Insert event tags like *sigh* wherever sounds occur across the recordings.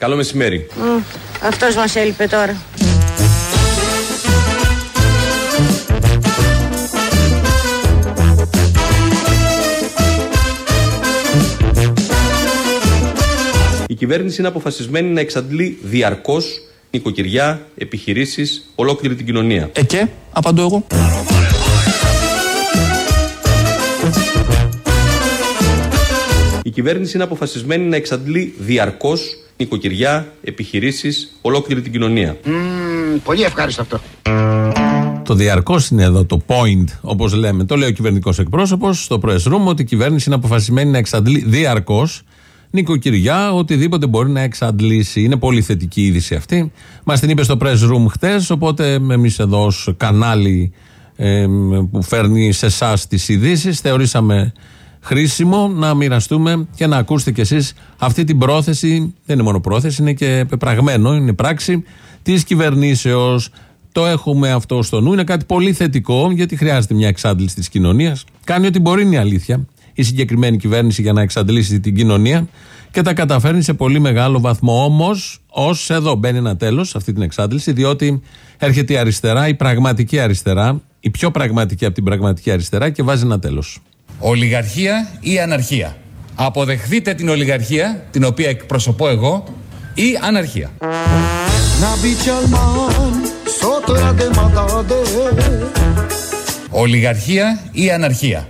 Καλό μεσημέρι. Mm, αυτός μας έλειπε τώρα. Η κυβέρνηση είναι αποφασισμένη να εξαντλεί διαρκώς νοικοκυριά, επιχειρήσεις, ολόκληρη την κοινωνία. Ε και, απαντώ εγώ. Η κυβέρνηση είναι αποφασισμένη να εξαντλεί διαρκώς νοικοκυριά, επιχειρήσεις, ολόκληρη την κοινωνία. πολύ ευχάριστο αυτό. Το διαρκώς είναι εδώ το point, όπως λέμε. Το λέει ο κυβερνητικός εκπρόσωπος στο press room ότι η κυβέρνηση είναι αποφασισμένη να εξαντλεί διαρκώς νοικοκυριά, οτιδήποτε μπορεί να εξαντλήσει. Είναι πολύ θετική είδηση αυτή. Μας την είπε στο press room χτες, οπότε εμείς εδώ ως κανάλι ε, που φέρνει σε εσάς τις ειδήσεις, θεωρήσαμε χρήσιμο να μοιραστούμε και να ακούσετε κι εσείς αυτή την πρόθεση, δεν είναι μόνο πρόθεση, είναι και πεπραγμένο, είναι πράξη της κυβερνήσεως. Το έχουμε αυτό στο νου, είναι κάτι πολύ θετικό γιατί χρειάζεται μια εξάντληση της κοινωνίας. Κάνει ό,τι μπορεί είναι η αλήθεια η συγκεκριμένη κυβέρνηση για να εξαντλήσει την κοινωνία και τα καταφέρνει σε πολύ μεγάλο βαθμό. Όμως, ως εδώ μπαίνει ένα τέλος σε αυτή την εξάντληση, διότι έρχεται η αριστερά, η πραγματική αριστερά, η πιο πραγματική από την πραγματική αριστερά και βάζει ένα τέλος. Ολιγαρχία ή αναρχία. Αποδεχθείτε την ολιγαρχία, την οποία εκπροσωπώ εγώ, ή αναρχία. Ολιγαρχία ή αναρχία.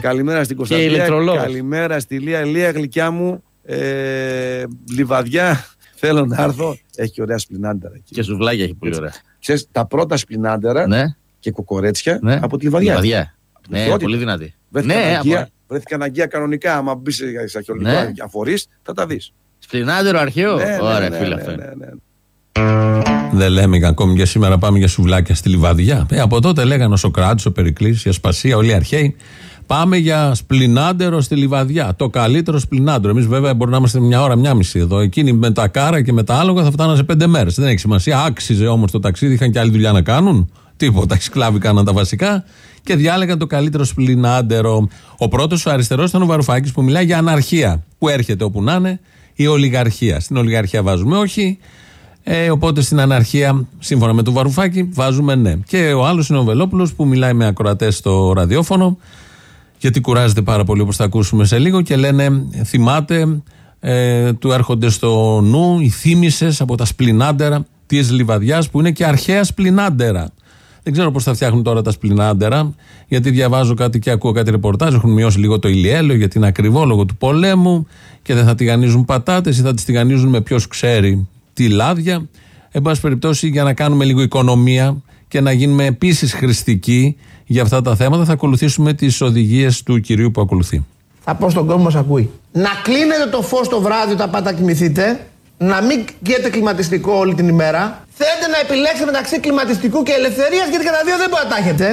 Καλημέρα στην Κωνσταντίνα. Καλημέρα στη Λία. Λία γλυκιά μου. Ε, λιβαδιά. Θέλω να έρθω. Έχει και ωραία σπλινάντερα. Εκεί. Και σουβλάκια έχει πολύ ωραία. Ξέρεις, τα πρώτα σπλινάντερα Ναι. και κοκορέτσια Ναι. από τη λιβαδιά. Λιβαδιά. Ναι, Θεότητα. πολύ δυνατή. Βρέθηκαν, Ναι, αγκία, από- βρέθηκαν αγκία κανονικά. Άμα μπεις σε αρχαιολογικό Ναι. αφορείς, θα τα δεις. Σπλινάντερο αρχαίο; Ναι, ναι, Ωραία, ναι, φίλε ναι, αυτό. ναι, είναι. ναι. Δεν λέμε και ακόμη και σήμερα πάμε για σουβλάκια στη λιβαδιά. Ε, από τότε λέγανε ο Σοκράτης, ο Περικλής, η Ασπασία, όλοι οι αρχαίοι. Πάμε για σπλινάντερο στη λιβαδιά. Το καλύτερο σπλινάντερο. Εμείς βέβαια μπορεί να είμαστε μια ώρα, μια μισή εδώ. Εκείνοι με τα κάρα και με τα άλογα θα φτάναν σε πέντε μέρες. Δεν έχει σημασία. Άξιζε όμως το ταξίδι, είχαν και άλλη δουλειά να κάνουν. Τίποτα. Οι *laughs* σκλάβοι κάναν τα βασικά και διάλεγαν το καλύτερο σπλινάντερο. Ο πρώτος, ο αριστερός, ήταν ο Βαρουφάκης που μιλάει για αναρχία. Που έρχεται όπου να είναι η ολιγαρχία. Στην ολιγαρχία βάζουμε όχι. Ε, οπότε στην αναρχία, σύμφωνα με τον Βαρουφάκη, βάζουμε ναι. Και ο άλλος είναι ο Βελόπουλος που μιλάει με ακροατές στο ραδιόφωνο, γιατί κουράζεται πάρα πολύ όπως θα ακούσουμε σε λίγο και λένε, θυμάται, ε, του έρχονται στο νου οι θύμησες από τα σπλινάντερα της Λιβαδιάς που είναι και αρχαία σπλινάντερα. Δεν ξέρω πώς θα φτιάχνουν τώρα τα σπλινάντερα, γιατί διαβάζω κάτι και ακούω κάτι ρεπορτάζ. Έχουν μειώσει λίγο το ηλιέλαιο γιατί είναι ακριβό λόγω του πολέμου και δεν θα τηγανίζουν πατάτες ή θα τις τηγανίζουν με ποιος ξέρει τι λάδια. Εν πάση περιπτώσει, για να κάνουμε λίγο οικονομία και να γίνουμε επίσης χρηστικοί για αυτά τα θέματα, θα ακολουθήσουμε τις οδηγίες του κυρίου που ακολουθεί. Θα πω στον κόσμο μας ακούει. Να κλείνετε το φως το βράδυ όταν πάτε να κοιμηθείτε. Να μην καίτε κλιματιστικό όλη την ημέρα. Θέλετε να επιλέξετε μεταξύ κλιματιστικού και ελευθερίας γιατί κατά δύο δεν μπορείτε να τα έχετε.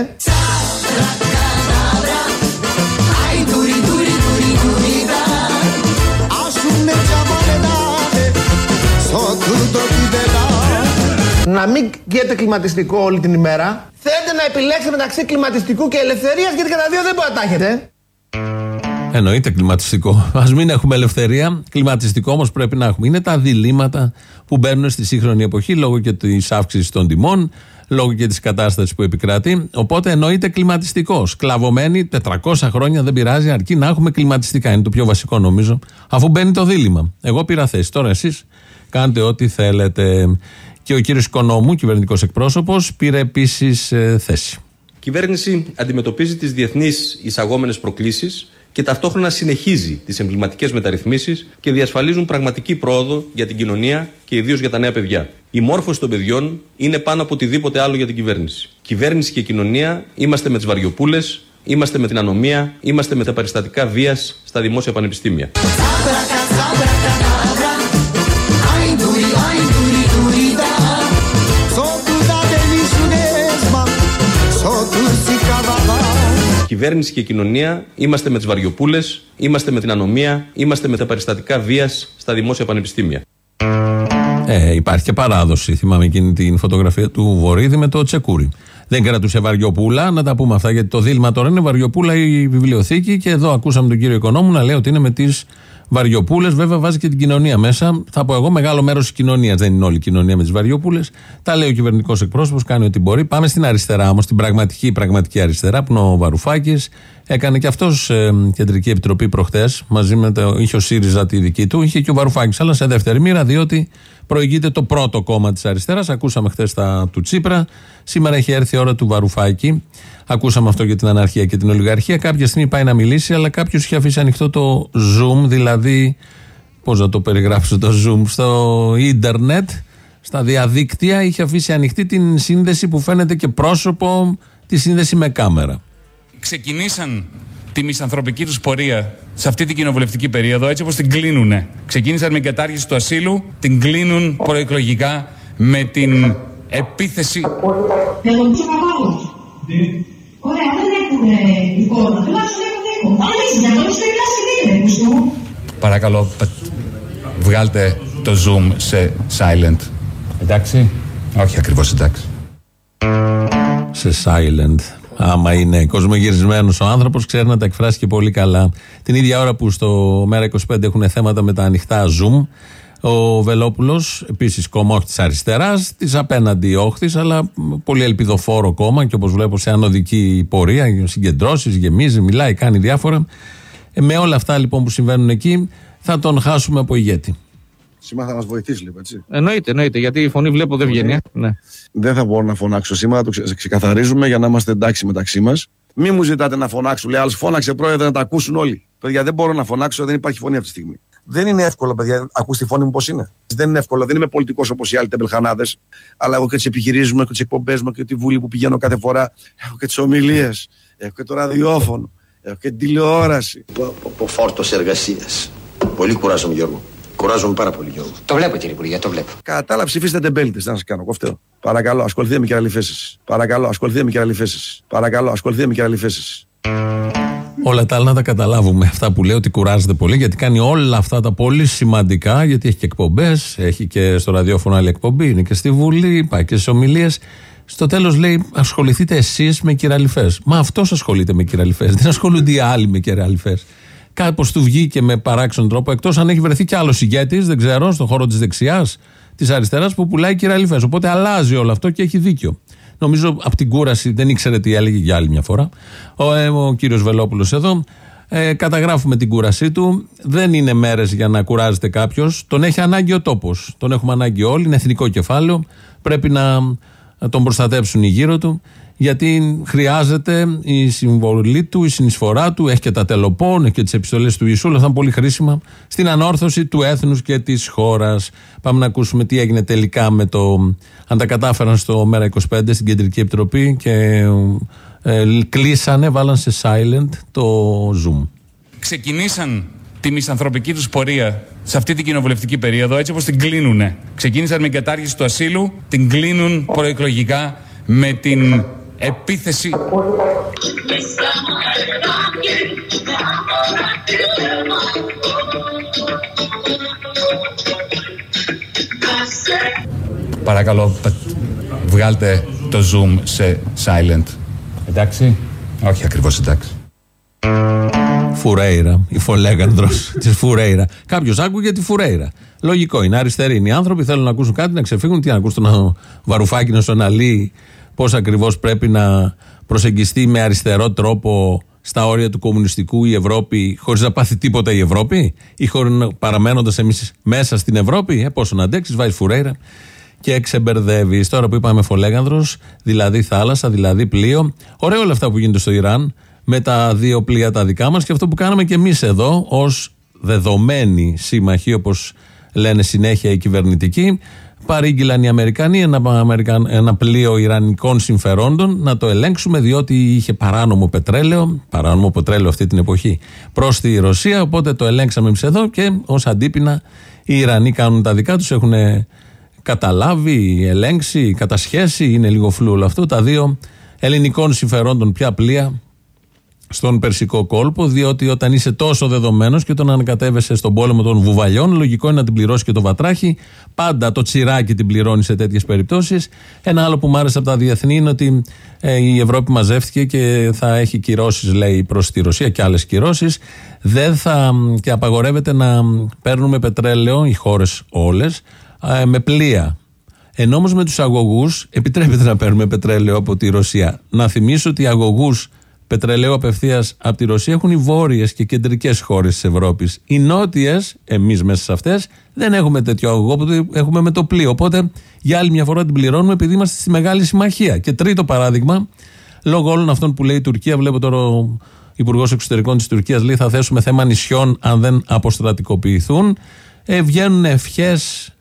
Να μην καίτε κλιματιστικό όλη την ημέρα. Θέλετε να επιλέξετε μεταξύ κλιματιστικού και ελευθερίας γιατί κατά δύο δεν μπορείτε να τα έχετε. Εννοείται κλιματιστικό. Α μην έχουμε ελευθερία. Κλιματιστικό όμως πρέπει να έχουμε. Είναι τα διλήμματα που μπαίνουν στη σύγχρονη εποχή λόγω και της αύξησης των τιμών, λόγω και της κατάστασης που επικρατεί. Οπότε εννοείται κλιματιστικό. Σκλαβωμένοι 400 χρόνια δεν πειράζει, αρκεί να έχουμε κλιματιστικά. Είναι το πιο βασικό νομίζω, αφού μπαίνει το δίλημα. Εγώ πήρα θέση. Τώρα εσείς; Κάντε ό,τι θέλετε. Και ο κύριος Οικονόμου, κυβερνητικός εκπρόσωπος, πήρε επίσης θέση. Η κυβέρνηση αντιμετωπίζει τις διεθνείς εισαγόμενες προκλήσεις και ταυτόχρονα συνεχίζει τις εμβληματικές μεταρρυθμίσεις και διασφαλίζουν πραγματική πρόοδο για την κοινωνία και ιδίως για τα νέα παιδιά. Η μόρφωση των παιδιών είναι πάνω από οτιδήποτε άλλο για την κυβέρνηση. Κυβέρνηση και κοινωνία είμαστε με τις βαριοπούλες, είμαστε με την ανομία, είμαστε με τα περιστατικά βίας στα δημόσια πανεπιστήμια. Κυβέρνηση και κοινωνία είμαστε με τις βαριοπούλες, είμαστε με την ανομία, είμαστε με τα περιστατικά βίας στα δημόσια πανεπιστήμια. Ε, υπάρχει και παράδοση. Θυμάμαι εκείνη την φωτογραφία του Βορύδη με το Τσεκούρι. Δεν κρατούσε Βαριοπούλα, να τα πούμε αυτά, γιατί το δίλημα τώρα είναι Βαριοπούλα η βιβλιοθήκη και εδώ ακούσαμε τον κύριο Οικονόμου να λέει ότι είναι με τις Βαριοπούλες. Βέβαια βάζει και την κοινωνία μέσα. Θα πω εγώ μεγάλο μέρος της κοινωνίας. Δεν είναι όλη η κοινωνία με τις Βαριοπούλες. Τα λέει ο κυβερνητικός εκπρόσωπος, κάνει ό,τι μπορεί. Πάμε στην αριστερά όμως, την πραγματική, πραγματική αριστερά, που είναι ο Βαρουφάκης. Έκανε και αυτός ε, κεντρική επιτροπή προχτές. Μαζί με το. είχε ο ΣΥΡΙΖΑ τη δική του, είχε και ο Βαρουφάκης. Αλλά σε δεύτερη μοίρα, διότι προηγείται το πρώτο κόμμα της αριστεράς. Ακούσαμε χθες τα του Τσίπρα. Σήμερα έχει έρθει η ώρα του Βαρουφάκη. Ακούσαμε αυτό για την αναρχία και την ολιγαρχία. Κάποια στιγμή πάει να μιλήσει, αλλά κάποιος είχε αφήσει ανοιχτό το Zoom, δηλαδή. Πώς να το περιγράψω το Zoom, στο ίντερνετ, στα διαδίκτυα, είχε αφήσει ανοιχτή την σύνδεση που φαίνεται και πρόσωπο, τη σύνδεση με κάμερα. Ξεκινήσαν τη μισανθρωπική τους πορεία σε αυτή την κοινοβουλευτική περίοδο, έτσι όπως την κλείνουν. Ξεκίνησαν με την κατάργηση του ασύλου, την κλείνουν προεκλογικά με την επίθεση. Ωραία, δεν έχουν εικόνα. Τουλάχιστον έχουν ήχο. Αλλά είσαι για το στο κλασική δεν μου. Παρακαλώ, βγάλτε το zoom σε silent. Εντάξει. Όχι ακριβώς εντάξει. Σε silent. Άμα είναι κοσμογυρισμένος ο άνθρωπος, ξέρει να τα εκφράσει και πολύ καλά. Την ίδια ώρα που στο Μέρα 25 έχουν θέματα με τα ανοιχτά Zoom, ο Βελόπουλος, επίσης κόμμα όχι τη αριστεράς, της απέναντι όχθης, αλλά πολύ ελπιδοφόρο κόμμα και όπως βλέπω σε ανωδική πορεία, συγκεντρώσεις, γεμίζει, μιλάει, κάνει διάφορα. Ε, με όλα αυτά λοιπόν που συμβαίνουν εκεί, θα τον χάσουμε από ηγέτη. Σήμερα θα μας βοηθήσει λίγο, έτσι. Εννοείται, εννοείται, γιατί η φωνή βλέπω δεν βγαίνει. ε. Ναι. Δεν θα μπορώ να φωνάξω σήμερα, το ξε- ξεκαθαρίζουμε για να είμαστε εντάξει μεταξύ μας. Μη μου ζητάτε να φωνάξω, λέει άλλος. Φώναξε πρόεδρε να τα ακούσουν όλοι. Παιδιά, δεν μπορώ να φωνάξω, δεν υπάρχει φωνή αυτή τη στιγμή. Δεν είναι εύκολο, παιδιά. Ακούς τη φωνή μου πώς είναι. Δεν είναι εύκολο. Δεν είμαι πολιτικός όπως οι άλλοι τεμπελχανάδες. Αλλά έχω και τις επιχειρήσεις μου, έχω τις εκπομπές μου, και τη βουλή που πηγαίνω κάθε φορά. Έχω και τις ομιλίες. Έχω και το ραδιόφωνο. Έχω και την τηλεόραση. από φόρτος εργασίας. Πολύ κουράζομαι, Γιώργο. Κουράζομαι πάρα πολύ, Γιώργο. Το βλέπω κύριε Υπουργέ, το βλέπω. Κατά άλλα, ψηφίστε τεμπέλτες. Δεν σας κάνω κοφτέο. Παρακαλώ, ασχοληθείτε με κεραλιφέσεις. Παρακαλώ, ασχοληθείτε με κεραλιφέσεις. Παρακαλώ, ασχοληθείτε με κεραλιφέσεις. Όλα τα άλλα να τα καταλάβουμε. Αυτά που λέει ότι κουράζεται πολύ, γιατί κάνει όλα αυτά τα πολύ σημαντικά, γιατί έχει και εκπομπές, έχει και στο ραδιόφωνο άλλη εκπομπή, είναι και στη Βουλή, πάει και στι ομιλίες. Στο τέλος λέει: Ασχοληθείτε εσείς με κυραλιφέ. Μα αυτός ασχολείται με κυραλιφέ. Δεν ασχολούνται οι άλλοι με κυραλιφέ. Κάπως του βγήκε με παράξενο τρόπο, εκτός αν έχει βρεθεί κι άλλος ηγέτης, δεν ξέρω, στον χώρο της δεξιάς, της αριστεράς, που πουλάει κυραλιφέ. Οπότε αλλάζει όλο αυτό και έχει δίκιο. Νομίζω από την κούραση δεν ήξερε τι έλεγε για άλλη μια φορά. Ο, ε, ο κύριος Βελόπουλος εδώ. Ε, καταγράφουμε την κούρασή του. Δεν είναι μέρες για να κουράζεται κάποιος. Τον έχει ανάγκη ο τόπος. Τον έχουμε ανάγκη όλοι. Είναι εθνικό κεφάλαιο. Πρέπει να να τον προστατεύσουν οι γύρω του. Γιατί χρειάζεται η συμβολή του, η συνεισφορά του. Έχει και τα τελοπών, έχει και τις επιστολές του Ιησού. Όλα αυτά είναι πολύ χρήσιμα στην ανόρθωση του έθνους και της χώρας. Πάμε να ακούσουμε τι έγινε τελικά με το. Αν τα κατάφεραν στο Μέρα 25 στην Κεντρική Επιτροπή και ε, κλείσανε, βάλαν σε silent το Zoom. Ξεκινήσαν τη μισανθρωπική τους πορεία σε αυτή την κοινοβουλευτική περίοδο, έτσι όπως την κλείνουν. Ξεκίνησαν με την κατάργηση του ασύλου, την κλείνουν προεκλογικά με την επίθεση. Παρακαλώ, πε- βγάλτε το zoom σε silent. Εντάξει; Όχι ακριβώς εντάξει. Φουρέιρα, η φολέγανδρος *laughs* της Φουρέιρα. Κάποιος άκουγε τη Φουρέιρα. Λογικό είναι. Αριστεροί είναι οι άνθρωποι, θέλουν να ακούσουν κάτι, να ξεφύγουν. Τι να ακούσουν τον Βαρουφάκη να σου αναλύει πώς ακριβώς πρέπει να προσεγγιστεί με αριστερό τρόπο στα όρια του κομμουνιστικού η Ευρώπη, χωρίς να πάθει τίποτα η Ευρώπη, ή παραμένοντας εμείς μέσα στην Ευρώπη. Ε, πόσο να αντέξεις, βάζει Φουρέιρα και εξεμπερδεύεις. Τώρα που είπαμε φολέγανδρος, δηλαδή θάλασσα, δηλαδή πλοίο. Ωραίο όλα αυτά που γίνονται στο Ιράν με τα δύο πλοία τα δικά μας και αυτό που κάναμε και εμείς εδώ ως δεδομένοι σύμμαχοι, όπως λένε συνέχεια οι κυβερνητικοί. Παρήγγειλαν οι Αμερικανοί ένα, Αμερικα- ένα πλοίο Ιρανικών συμφερόντων να το ελέγξουμε διότι είχε παράνομο πετρέλαιο, παράνομο πετρέλαιο αυτή την εποχή, προς τη Ρωσία. Οπότε το ελέγξαμε εμείς εδώ και ως αντίπεινα οι Ιρανοί κάνουν τα δικά τους. Έχουν καταλάβει, ελέγξει, κατασχέσει. Είναι λίγο φλού όλο αυτό. Τα δύο ελληνικών συμφερόντων πια πλοία στον Περσικό κόλπο, διότι όταν είσαι τόσο δεδομένος και όταν ανακατεύεσαι στον πόλεμο των βουβαλιών, λογικό είναι να την πληρώσει και το βατράχι. Πάντα το τσιράκι την πληρώνει σε τέτοιες περιπτώσεις. Ένα άλλο που μου άρεσε από τα διεθνή είναι ότι ε, η Ευρώπη μαζεύτηκε και θα έχει κυρώσεις, λέει, προς τη Ρωσία και άλλες κυρώσεις. Δεν θα και απαγορεύεται να παίρνουμε πετρέλαιο, οι χώρες όλες, ε, με πλοία. Ενώ όμως με τους αγωγούς επιτρέπεται να παίρνουμε πετρέλαιο από τη Ρωσία. Να θυμίσω ότι οι αγωγούς πετρελαίου απευθείας από τη Ρωσία έχουν οι βόρειες και κεντρικές χώρες της Ευρώπης. Οι νότιες, εμείς μέσα σε αυτές, δεν έχουμε τέτοιο αγωγό που έχουμε με το πλοίο. Οπότε για άλλη μια φορά την πληρώνουμε επειδή είμαστε στη μεγάλη συμμαχία. Και τρίτο παράδειγμα, λόγω όλων αυτών που λέει η Τουρκία, βλέπω τώρα ο Υπουργός Εξωτερικών της Τουρκίας λέει θα θέσουμε θέμα νησιών αν δεν αποστρατικοποιηθούν. Ε, βγαίνουν ευχές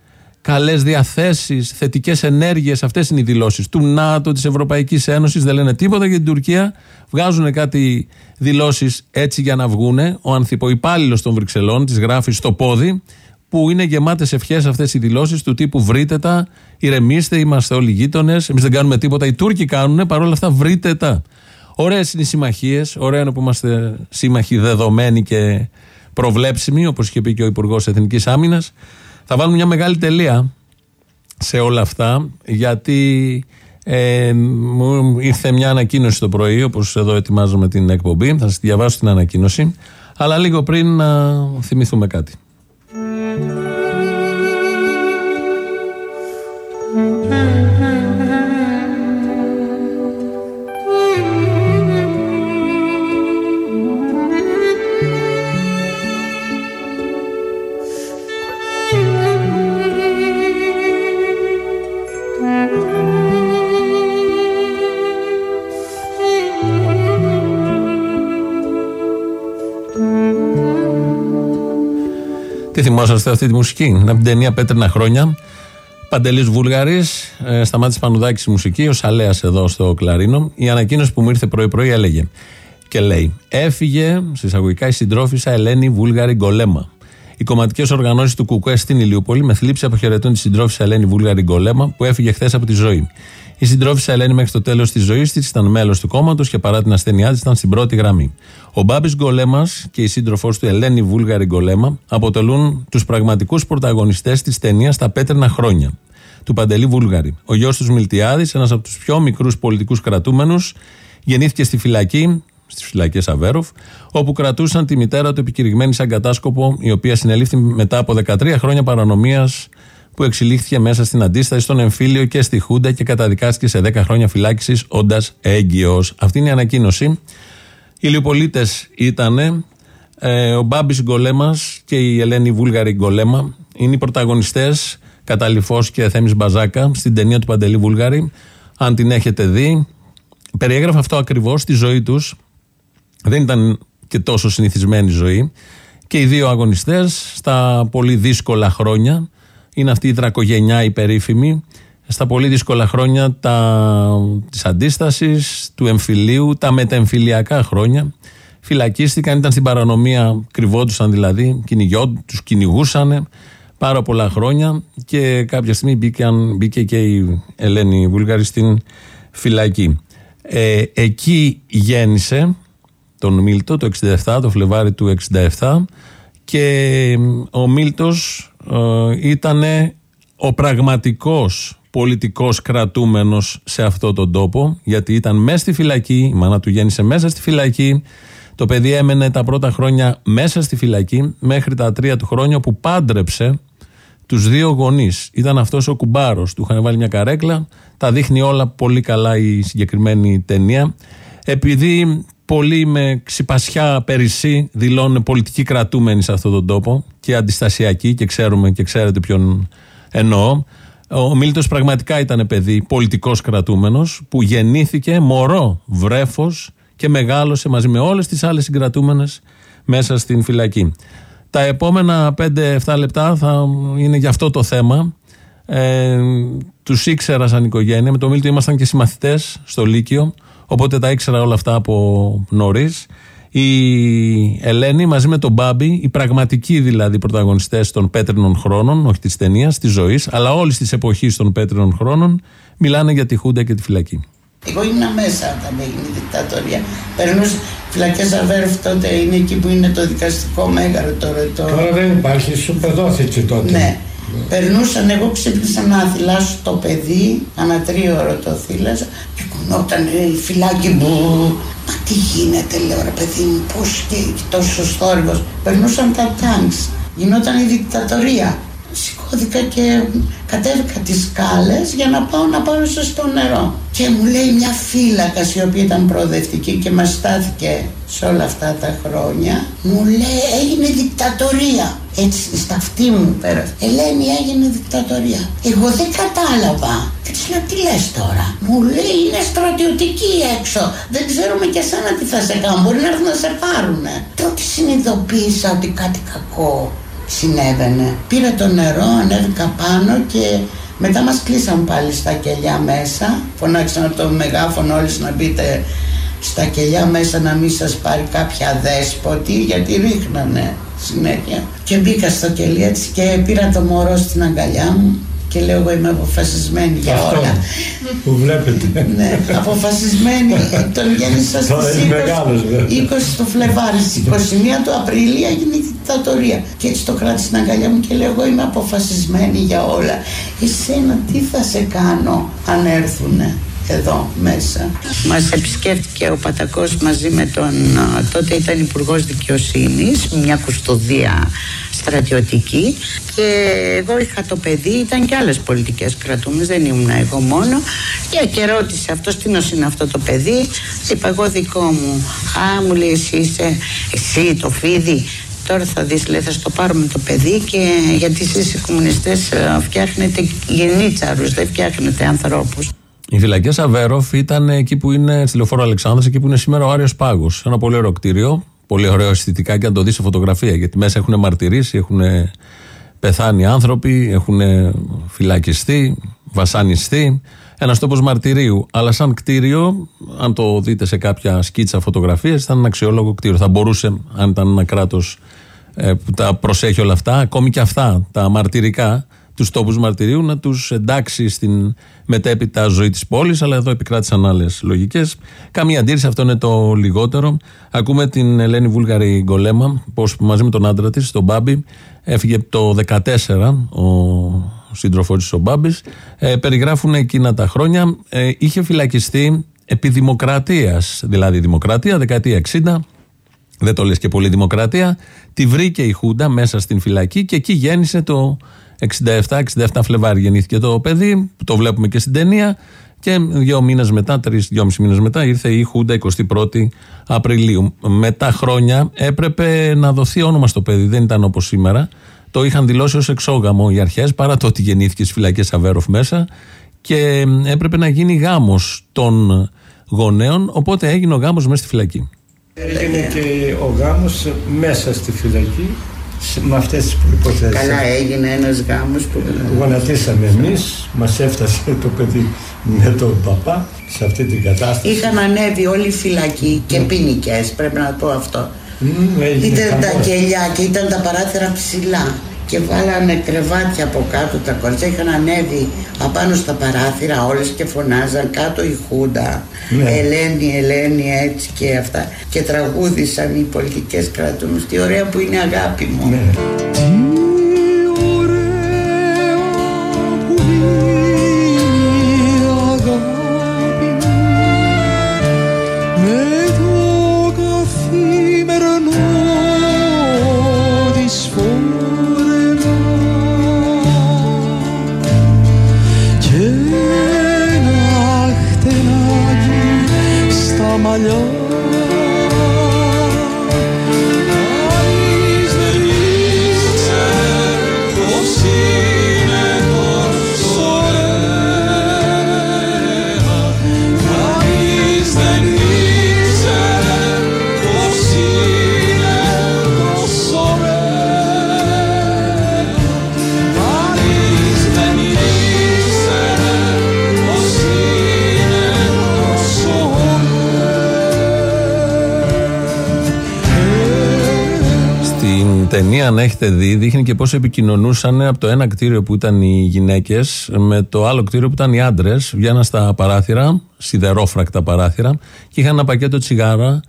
καλές διαθέσεις, θετικές ενέργειες. Αυτές είναι οι δηλώσεις του ΝΑΤΟ, της Ευρωπαϊκής Ένωσης. Δεν λένε τίποτα για την Τουρκία. Βγάζουν κάτι δηλώσεις έτσι για να βγούνε. Ο ανθυποϊπάλληλο των Βρυξελών τις γράφει στο πόδι, που είναι γεμάτες ευχές αυτές οι δηλώσεις του τύπου βρείτε τα, ηρεμήστε, είμαστε όλοι γείτονες. Εμείς δεν κάνουμε τίποτα. Οι Τούρκοι κάνουν, παρόλα αυτά βρείτε τα. Ωραίες είναι οι συμμαχίες. Ωραία είναι που είμαστε σύμμαχοι δεδομένοι και προβλέψιμοι, όπως είχε πει και ο Υπουργός Εθνικής Άμυνας. Θα βάλουμε μια μεγάλη τελεία σε όλα αυτά, γιατί ε, μου ήρθε μια ανακοίνωση το πρωί, όπως εδώ ετοιμάζομαι την εκπομπή. Θα σας διαβάσω την ανακοίνωση. Αλλά λίγο πριν να θυμηθούμε κάτι. Θυμόσαστε αυτή τη μουσική, από την ταινία Πέτρινα Χρόνια. Παντελής Βούλγαρης, ε, σταμάτησε Πανουδάκης η μουσική, ο Σαλέας εδώ στο Κλαρίνο. Η ανακοίνωση που μου ήρθε πρωί-πρωί έλεγε και λέει: Έφυγε, συσσαγωγικά, η συντρόφισσα Ελένη Βούλγαρη Γκολέμα. Οι κομματικές οργανώσεις του Κουκουέ στην Ηλιούπολη με θλίψη αποχαιρετούν τη συντρόφισσα Ελένη Βούλγαρη Γκολέμα που έφυγε χθες από τη ζωή. Η συντρόφισσα Ελένη μέχρι το τέλος της ζωής της ήταν μέλος του κόμματος και παρά την ασθένειά της ήταν στην πρώτη γραμμή. Ο Μπάμπης Γκολέμας και η σύντροφός του Ελένη Βούλγαρη Γκολέμα αποτελούν τους πραγματικούς πρωταγωνιστές της ταινίας Τα Πέτρινα Χρόνια του Παντελή Βούλγαρη. Ο γιος τους Μιλτιάδης, ένας από τους πιο μικρούς πολιτικούς κρατούμενους, γεννήθηκε στη φυλακή, στις φυλακές Αβέροφ, όπου κρατούσαν τη μητέρα του επικηρυγμένη σαν κατάσκοπο, η οποία συνελήφθη μετά από 13 χρόνια παρανομίας που εξελίχθηκε μέσα στην αντίσταση, στον εμφύλιο και στη Χούντα και καταδικάστηκε σε 10 χρόνια φυλάκισης όντας έγκυος. Αυτή είναι η ανακοίνωση. Οι Λιοπολίτε ήταν ε, ο Μπάμπης Γκολέμας και η Ελένη Βούλγαρη Γκολέμα. Είναι οι πρωταγωνιστές Καταληφό και Θέμης Μπαζάκα στην ταινία του Παντελή Βούλγαρη. Αν την έχετε δει, περιέγραφε αυτό ακριβώς στη ζωή τους. Δεν ήταν και τόσο συνηθισμένη ζωή. Και οι δύο αγωνιστές στα πολύ δύσκολα χρόνια είναι αυτή η δρακογενιά η περίφημη στα πολύ δύσκολα χρόνια τα, της αντίστασης, του εμφυλίου, τα μετεμφυλιακά χρόνια. Φυλακίστηκαν, ήταν στην παρανομία, κρυβόντουσαν δηλαδή, τους κυνηγούσαν πάρα πολλά χρόνια και κάποια στιγμή μπήκαν, μπήκε και η Ελένη Βούλγαρη στην φυλακή. Ε, εκεί γέννησε τον Μίλτο το 67, το Φλεβάρι του 67 και ο Μίλτος ε, ήταν ο πραγματικός πολιτικός κρατούμενος σε αυτό τον τόπο γιατί ήταν μέσα στη φυλακή, η μάνα του γέννησε μέσα στη φυλακή το παιδί έμενε τα πρώτα χρόνια μέσα στη φυλακή μέχρι τα τρία του χρόνια που πάντρεψε τους δύο γονείς. Ήταν αυτός ο κουμπάρος, του είχαν βάλει μια καρέκλα, τα δείχνει όλα πολύ καλά η συγκεκριμένη ταινία. Επειδή πολλοί με ξυπασιά περισσή δηλώνουν πολιτικοί κρατούμενοι σε αυτόν τον τόπο και αντιστασιακοί και ξέρουμε και ξέρετε ποιον εννοώ. Ο Μίλτος πραγματικά ήταν παιδί πολιτικός κρατούμενος που γεννήθηκε μωρό βρέφος και μεγάλωσε μαζί με όλες τις άλλες συγκρατούμενες μέσα στην φυλακή. Τα επόμενα 5-7 λεπτά θα είναι για αυτό το θέμα. Ε, τους ήξερα σαν οικογένεια. Με τον Μίλτο ήμασταν και συμμαθητές στο Λύκειο. Οπότε τα ήξερα όλα αυτά από νωρίς. Η Ελένη μαζί με τον Μπάμπη, οι πραγματικοί δηλαδή πρωταγωνιστές των πέτρινων χρόνων, όχι της ταινίας, της ζωής, αλλά όλης της εποχής των πέτρινων χρόνων, μιλάνε για τη Χούντα και τη φυλακή. Εγώ ήμουν μέσα όταν έγινε η δικτατορία. Περνούσα φυλακές Αβέρφ τότε είναι εκεί που είναι το δικαστικό μέγαρο τώρα. Το... Τώρα δεν υπάρχει, σου παιδόθηκε τότε. Ναι. Περνούσαν, εγώ ξύπνησα να θυλάσω το παιδί, ανά τρίωρο το θύλαζα και κουνόταν η φυλάκι μου. Μα τι γίνεται, λέω ρε παιδί μου, πώς και τόσο θόρυβος. Περνούσαν τα τάγκς, γινόταν η δικτατορία. Σηκώθηκα και κατέβηκα τις σκάλες για να πάω να πάρω στο νερό. Και μου λέει μια φύλακα η οποία ήταν προοδευτική και μας στάθηκε σε όλα αυτά τα χρόνια. Μου λέει έγινε δικτατορία. Έτσι στα αυτή μου πέρασε. Ελένη έγινε δικτατορία. Εγώ δεν κατάλαβα. Και της λέω τι λες τώρα; Μου λέει είναι στρατιωτική έξω. Δεν ξέρουμε και εσένα τι θα σε κάνουν. Μπορεί να έρθουν να σε πάρουνε. Τότε συνειδητοποίησα ότι κάτι κακό συνέβαινε. Πήρα το νερό, ανέβηκα πάνω και μετά μας κλείσαν πάλι στα κελιά μέσα. Φωνάξαν από το μεγάφωνο όλοι να μπείτε στα κελιά μέσα να μην σας πάρει κάποια δέσποτη γιατί ρίχνανε συνέχεια. Και μπήκα στο κελί έτσι και πήρα το μωρό στην αγκαλιά μου και λέω εγώ είμαι αποφασισμένη για Αυτό όλα. Που βλέπετε. ναι, αποφασισμένη. Τον γέννησα στις Τώρα είναι μεγάλος, 20, βέβαια. 20 το Φλεβάρι, στις 21 του Απριλίου έγινε η δικτατορία. Και έτσι το κράτησε στην αγκαλιά μου και λέω εγώ είμαι αποφασισμένη για όλα. Εσένα τι θα σε κάνω αν έρθουνε; Εδώ μέσα. Μας επισκέφτηκε ο Πατακός μαζί με τον, α, τότε ήταν υπουργός Δικαιοσύνης, μια κουστοδία στρατιωτική και εγώ είχα το παιδί, ήταν και άλλες πολιτικές κρατούμες, δεν ήμουν εγώ μόνο και, και ρώτησε αυτός τι νος είναι αυτό το παιδί, είπα εγώ δικό μου, α μου λέει εσύ είσαι, εσύ το φίδι, Τώρα θα δεις, λέει, θα στο πάρουμε το παιδί και γιατί εσείς οι κομμουνιστές ε, φτιάχνετε γενίτσαρους, δεν φτιάχνετε ανθρώπους. Οι φυλακές Αβέροφ ήταν εκεί που είναι, στη λεωφόρο Αλεξάνδρας, εκεί που είναι σήμερα ο Άριος Πάγος. Ένα πολύ ωραίο κτίριο, πολύ ωραίο αισθητικά και αν το δεις σε φωτογραφία. Γιατί μέσα έχουν μαρτυρήσει, έχουν πεθάνει άνθρωποι, έχουν φυλακιστεί, βασανιστεί. Ένας τόπος μαρτυρίου. Αλλά σαν κτίριο, αν το δείτε σε κάποια σκίτσα φωτογραφίες, ήταν ένα αξιόλογο κτίριο. Θα μπορούσε, αν ήταν ένα κράτος που τα προσέχει όλα αυτά, ακόμη και αυτά, τα μαρτυρικά, τους τόπους μαρτυρίου, να τους εντάξει στην μετέπειτα ζωή της πόλης. Αλλά εδώ επικράτησαν άλλες λογικές. Καμία αντίρρηση, αυτό είναι το λιγότερο. Ακούμε την Ελένη Βούλγαρη Γκολέμα, πώς μαζί με τον άντρα της, τον Μπάμπη, έφυγε το 2014 ο σύντροφός της ο Μπάμπης. Ε, περιγράφουν εκείνα τα χρόνια. Ε, είχε φυλακιστεί επί δημοκρατίας. Δηλαδή, δημοκρατία, δεκαετία 60. Δεν το λες και πολύ δημοκρατία. Τη βρήκε η Χούντα μέσα στην φυλακή και εκεί γέννησε το 67, 67 Φλεβάρι γεννήθηκε το παιδί, που το βλέπουμε και στην ταινία. Και δύο μήνες μετά, τρεις, δυόμιση μήνες μετά, ήρθε η Χούντα 21η Απριλίου. Με τα χρόνια έπρεπε να δοθεί όνομα στο παιδί, δεν ήταν όπως σήμερα. Το είχαν δηλώσει ως εξόγαμο οι αρχές, παρά το ότι γεννήθηκε στις φυλακές Αβέροφ μέσα. Και έπρεπε να γίνει γάμος των γονέων, οπότε έγινε ο γάμος μέσα στη φυλακή. Έγινε και ο γάμος μέσα στη φυλακή σε- με αυτές τις προϋποθέσεις. Καλά έγινε ένας γάμος που... Γονατίσαμε εμείς, μας έφτασε το παιδί με τον παπά σε αυτή την κατάσταση. Είχαν ανέβει όλοι οι φυλακοί και ποινικές, πρέπει να πω αυτό. Μμμ, έγινε Ήταν τα χαμός. κελιά και ήταν τα παράθυρα ψηλά. Και βάλανε κρεβάτια από κάτω τα κορίτσια. Είχαν ανέβει απάνω στα παράθυρα όλες και φωνάζαν κάτω η Χούντα. Ναι. Ελένη, Ελένη, έτσι και αυτά. Και τραγούδισαν οι πολιτικές κρατούμες. Τι ωραία που είναι αγάπη μου. Ναι. Έχετε δει, δείχνει και πώς επικοινωνούσαν από το ένα κτίριο που ήταν οι γυναίκες με το άλλο κτίριο που ήταν οι άντρες. Βγαίναν στα παράθυρα, σιδερόφρακτα παράθυρα, και είχαν ένα πακέτο τσιγάρα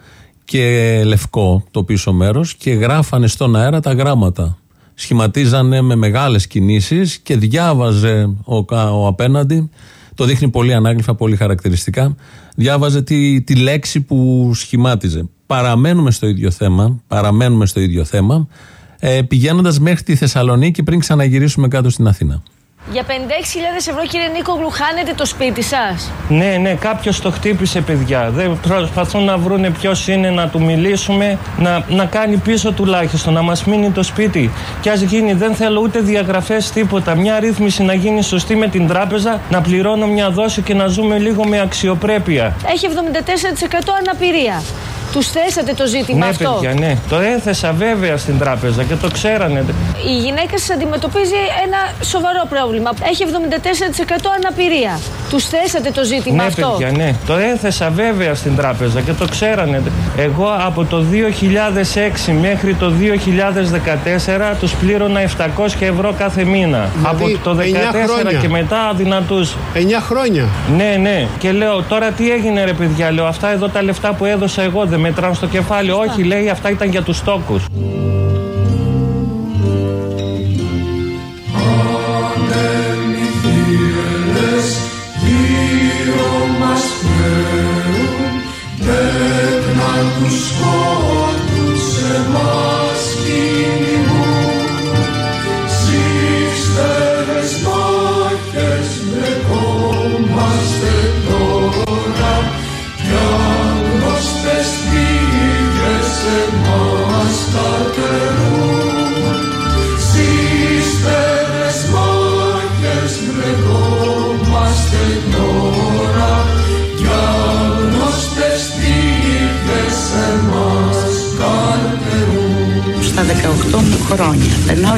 και λευκό το πίσω μέρος και γράφανε στον αέρα τα γράμματα. Σχηματίζανε με μεγάλες κινήσεις και διάβαζε ο, κα- ο απέναντι. Το δείχνει πολύ ανάγλυφα, πολύ χαρακτηριστικά. Διάβαζε τη, τη λέξη που σχημάτιζε. Παραμένουμε στο ίδιο θέμα. Παραμένουμε στο ίδιο θέμα. Ε, Πηγαίνοντας μέχρι τη Θεσσαλονίκη πριν ξαναγυρίσουμε κάτω στην Αθήνα. Για 56.000 ευρώ, κύριε Νίκογλου, χάνετε το σπίτι σας. Ναι, ναι, κάποιος το χτύπησε, παιδιά. Δεν προσπαθούν να βρούνε ποιος είναι, να του μιλήσουμε, να, να κάνει πίσω τουλάχιστον, να μας μείνει το σπίτι. Και ας γίνει, δεν θέλω ούτε διαγραφές, τίποτα. Μια ρύθμιση να γίνει σωστή με την τράπεζα, να πληρώνω μια δόση και να ζούμε λίγο με αξιοπρέπεια. Έχει 74% αναπηρία. Τους θέσατε το ζήτημα ναι, αυτό; παιδιά, ναι. Το έθεσα βέβαια στην τράπεζα και το ξέρανε. Η γυναίκα σας αντιμετωπίζει ένα σοβαρό πρόβλημα. Έχει 74% αναπηρία. Τους θέσατε το ζήτημα ναι, αυτό; παιδιά, ναι. Το έθεσα βέβαια στην τράπεζα και το ξέρανε. Εγώ από το 2006 μέχρι το 2014 τους πλήρωνα 700 ευρώ κάθε μήνα. Δηλαδή, από το 9 2014 χρόνια. και μετά αδυνατούς. 9 χρόνια. Ναι, ναι. Και λέω τώρα τι έγινε ρε παιδιά. Λέω αυτά εδώ τα λεφτά που έδωσα εγώ δεν μετράνε στο κεφάλι. Όχι λέει αυτά ήταν για τους τόκους.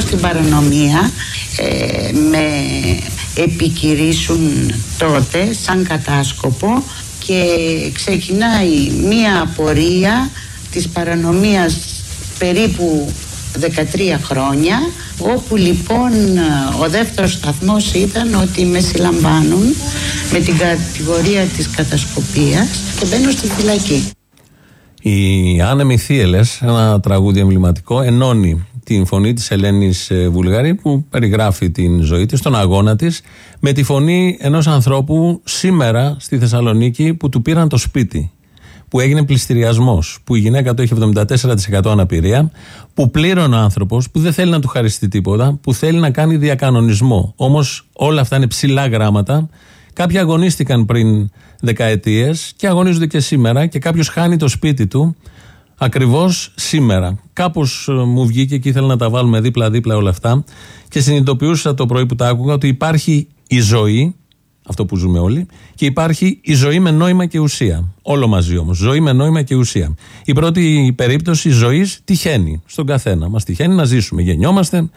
Χρόνια περνάω στην παρανομία ε, με επικυρίσουν τότε σαν κατάσκοπο και ξεκινάει μία πορεία της παρανομίας περίπου 13 χρόνια όπου λοιπόν ο δεύτερος σταθμός ήταν ότι με συλλαμβάνουν με την κατηγορία της κατασκοπίας και μπαίνω στη φυλακή. Οι άνεμοι θύελες, ένα τραγούδι εμβληματικό, ενώνει την φωνή της Ελένης ε, Βουλγαρή που περιγράφει την ζωή της, τον αγώνα της, με τη φωνή ενός ανθρώπου σήμερα στη Θεσσαλονίκη που του πήραν το σπίτι, που έγινε πληστηριασμός, που η γυναίκα του έχει 74% αναπηρία, που πλήρωνε ο άνθρωπος, που δεν θέλει να του χαριστεί τίποτα, που θέλει να κάνει διακανονισμό. Όμως όλα αυτά είναι ψηλά γράμματα. Κάποιοι αγωνίστηκαν πριν δεκαετίες και αγωνίζονται και σήμερα και κάποιος χάνει το σπίτι του Ακριβώς σήμερα. Κάπως μου βγήκε και ήθελα να τα βάλουμε δίπλα-δίπλα όλα αυτά και συνειδητοποιούσα το πρωί που τα άκουγα ότι υπάρχει η ζωή, αυτό που ζούμε όλοι, και υπάρχει η ζωή με νόημα και ουσία. Όλο μαζί όμως. Ζωή με νόημα και ουσία. Η πρώτη περίπτωση ζωής τυχαίνει στον καθένα. Μας τυχαίνει να ζήσουμε. Γεννιόμαστε,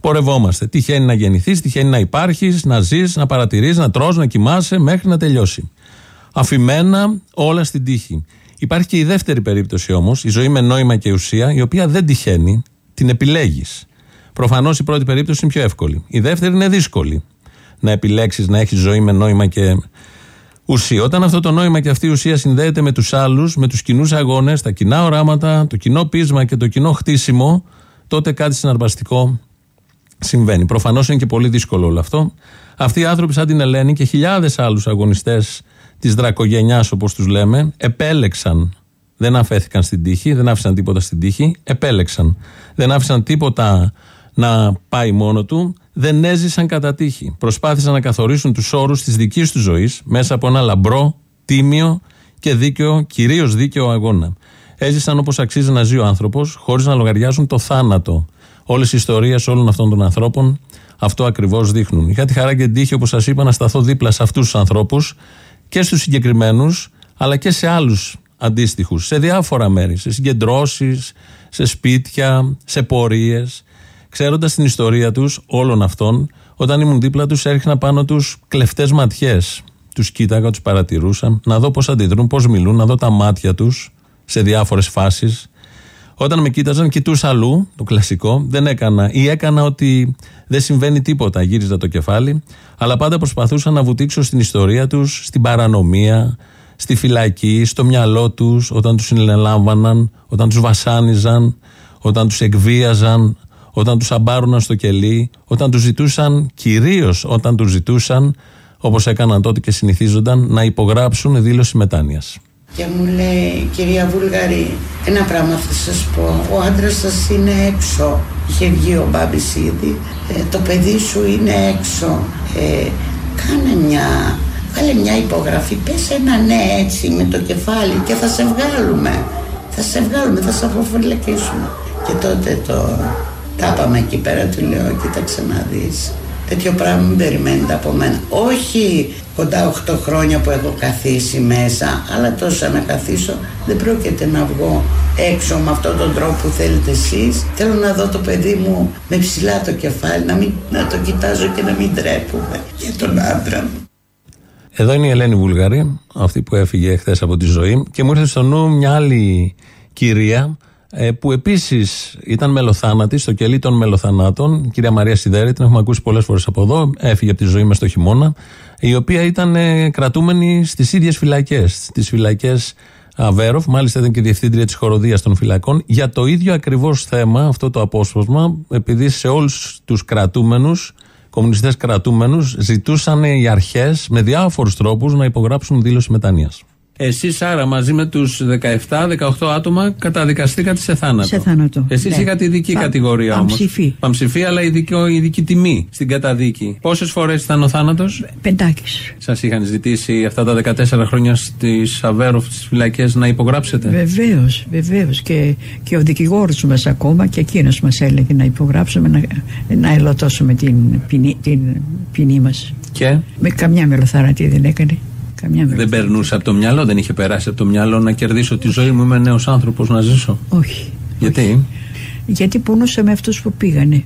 πορευόμαστε. Τυχαίνει να γεννηθείς, τυχαίνει να υπάρχεις, να ζεις, να παρατηρείς, να τρως, να κοιμάσαι μέχρι να τελειώσει. Αφημένα όλα στην τύχη. Υπάρχει και η δεύτερη περίπτωση όμως, η ζωή με νόημα και ουσία, η οποία δεν τυχαίνει, την επιλέγεις. Προφανώς η πρώτη περίπτωση είναι πιο εύκολη. Η δεύτερη είναι δύσκολη. Να επιλέξεις να έχεις ζωή με νόημα και ουσία. Όταν αυτό το νόημα και αυτή η ουσία συνδέεται με τους άλλους, με τους κοινούς αγώνες, τα κοινά οράματα, το κοινό πείσμα και το κοινό χτίσιμο, τότε κάτι συναρπαστικό συμβαίνει. Προφανώς είναι και πολύ δύσκολο όλο αυτό. Αυτοί οι άνθρωποι, σαν την Ελένη και χιλιάδες άλλους αγωνιστές της δρακογενιάς, όπως τους λέμε, επέλεξαν. Δεν αφέθηκαν στην τύχη, δεν άφησαν τίποτα στην τύχη, επέλεξαν. Δεν άφησαν τίποτα να πάει μόνο του, δεν έζησαν κατά τύχη. Προσπάθησαν να καθορίσουν τους όρους της δικής τους ζωής μέσα από ένα λαμπρό, τίμιο και δίκαιο, κυρίως δίκαιο αγώνα. Έζησαν όπως αξίζει να ζει ο άνθρωπος, χωρίς να λογαριάζουν το θάνατο. Όλες οι ιστορίες όλων αυτών των ανθρώπων αυτό ακριβώς δείχνουν. Είχα τη χαρά και την τύχη, όπως σας είπα, να σταθώ δίπλα σε αυτούς τους ανθρώπους και στους συγκεκριμένους, αλλά και σε άλλους αντίστοιχους, σε διάφορα μέρη, σε συγκεντρώσεις, σε σπίτια, σε πορείες. Ξέροντας την ιστορία τους όλων αυτών, όταν ήμουν δίπλα τους, έριχνα πάνω τους κλεφτές ματιές. Τους κοίταγα, τους παρατηρούσα, να δω πώς αντιδρούν, πώς μιλούν, να δω τα μάτια τους σε διάφορες φάσεις. Όταν με κοίταζαν, κοιτούσα αλλού, το κλασικό, δεν έκανα ή έκανα ότι δεν συμβαίνει τίποτα. Γύριζα το κεφάλι, αλλά πάντα προσπαθούσα να βουτήξω στην ιστορία τους, στην παρανομία, στη φυλακή, στο μυαλό τους, όταν τους συνελάμβαναν, όταν τους βασάνιζαν, όταν τους εκβίαζαν, όταν τους αμπάρωναν στο κελί, όταν τους ζητούσαν, κυρίως όταν τους ζητούσαν, όπως έκαναν τότε και συνηθίζονταν, να υπογράψουν δήλωση μετάνοιας. Και μου λέει, κυρία Βουλγαρή, ένα πράγμα θα σας πω. Ο άντρας σας είναι έξω. Είχε βγει ο Μπάμπης ήδη. Ε, το παιδί σου είναι έξω. Ε, κάνε μια, βάλε μια υπογραφή. Πες ένα ναι έτσι με το κεφάλι και θα σε βγάλουμε. Θα σε βγάλουμε, θα σε αποφυλακίσουμε. Και τότε το τα είπαμε εκεί πέρα, του λέω, κοίταξε να δεις. Τέτοιο πράγμα μην περιμένετε από μένα. Όχι κοντά 8 χρόνια που έχω καθίσει μέσα, αλλά τόσα να καθίσω δεν πρόκειται να βγω έξω με αυτόν τον τρόπο που θέλετε εσείς. Θέλω να δω το παιδί μου με ψηλά το κεφάλι, να, μην, να το κοιτάζω και να μην τρέπουμε για τον άντρα μου. Εδώ είναι η Ελένη Βουλγαρή, αυτή που έφυγε χθες από τη ζωή, και μου ήρθε στο νου μια άλλη κυρία ε, που επίσης ήταν μελοθάνατη στο κελί των μελοθανάτων, η κυρία Μαρία Σιδέρη, την έχουμε ακούσει πολλές φορές από εδώ, έφυγε από τη ζωή μας το χειμώνα, η οποία ήταν ε, κρατούμενη στις ίδιες φυλακές, στις φυλακές Αβέροφ, μάλιστα ήταν και διευθύντρια της χοροδίας των φυλακών, για το ίδιο ακριβώς θέμα, αυτό το απόσπασμα, επειδή σε όλους τους κρατούμενους, κομμουνιστές κρατούμενους, ζητούσαν οι αρχές με διάφορους τρόπους να υπογράψουν δήλωση μετανία. Εσείς άρα μαζί με τους 17-18 άτομα καταδικαστήκατε σε θάνατο. Σε θάνατο. Εσείς ναι. είχατε ειδική Πα- κατηγορία όμως. Παμψηφί. Παμψηφί, αλλά ειδικό, ειδική τιμή στην καταδίκη. Πόσες φορές ήταν ο θάνατος, Πεντάκι. Σας είχαν ζητήσει αυτά τα 14 χρόνια στις Αβέροφ, στις φυλακές, να υπογράψετε; Βεβαίως, βεβαίως. Και, και ο δικηγόρος μας ακόμα και εκείνος μας έλεγε να υπογράψουμε, να, να ελωτώσουμε την ποινή, την ποινή μας. Και; Με καμιά μελοθαρατή δεν έκανε. Καμιά μελο- δεν περνούσε από το μυαλό, δεν είχε περάσει από το μυαλό να κερδίσω τη ζωή μου. Είμαι νέος άνθρωπος να ζήσω. Όχι. Γιατί; Γιατί πονούσε με αυτούς που πήγανε.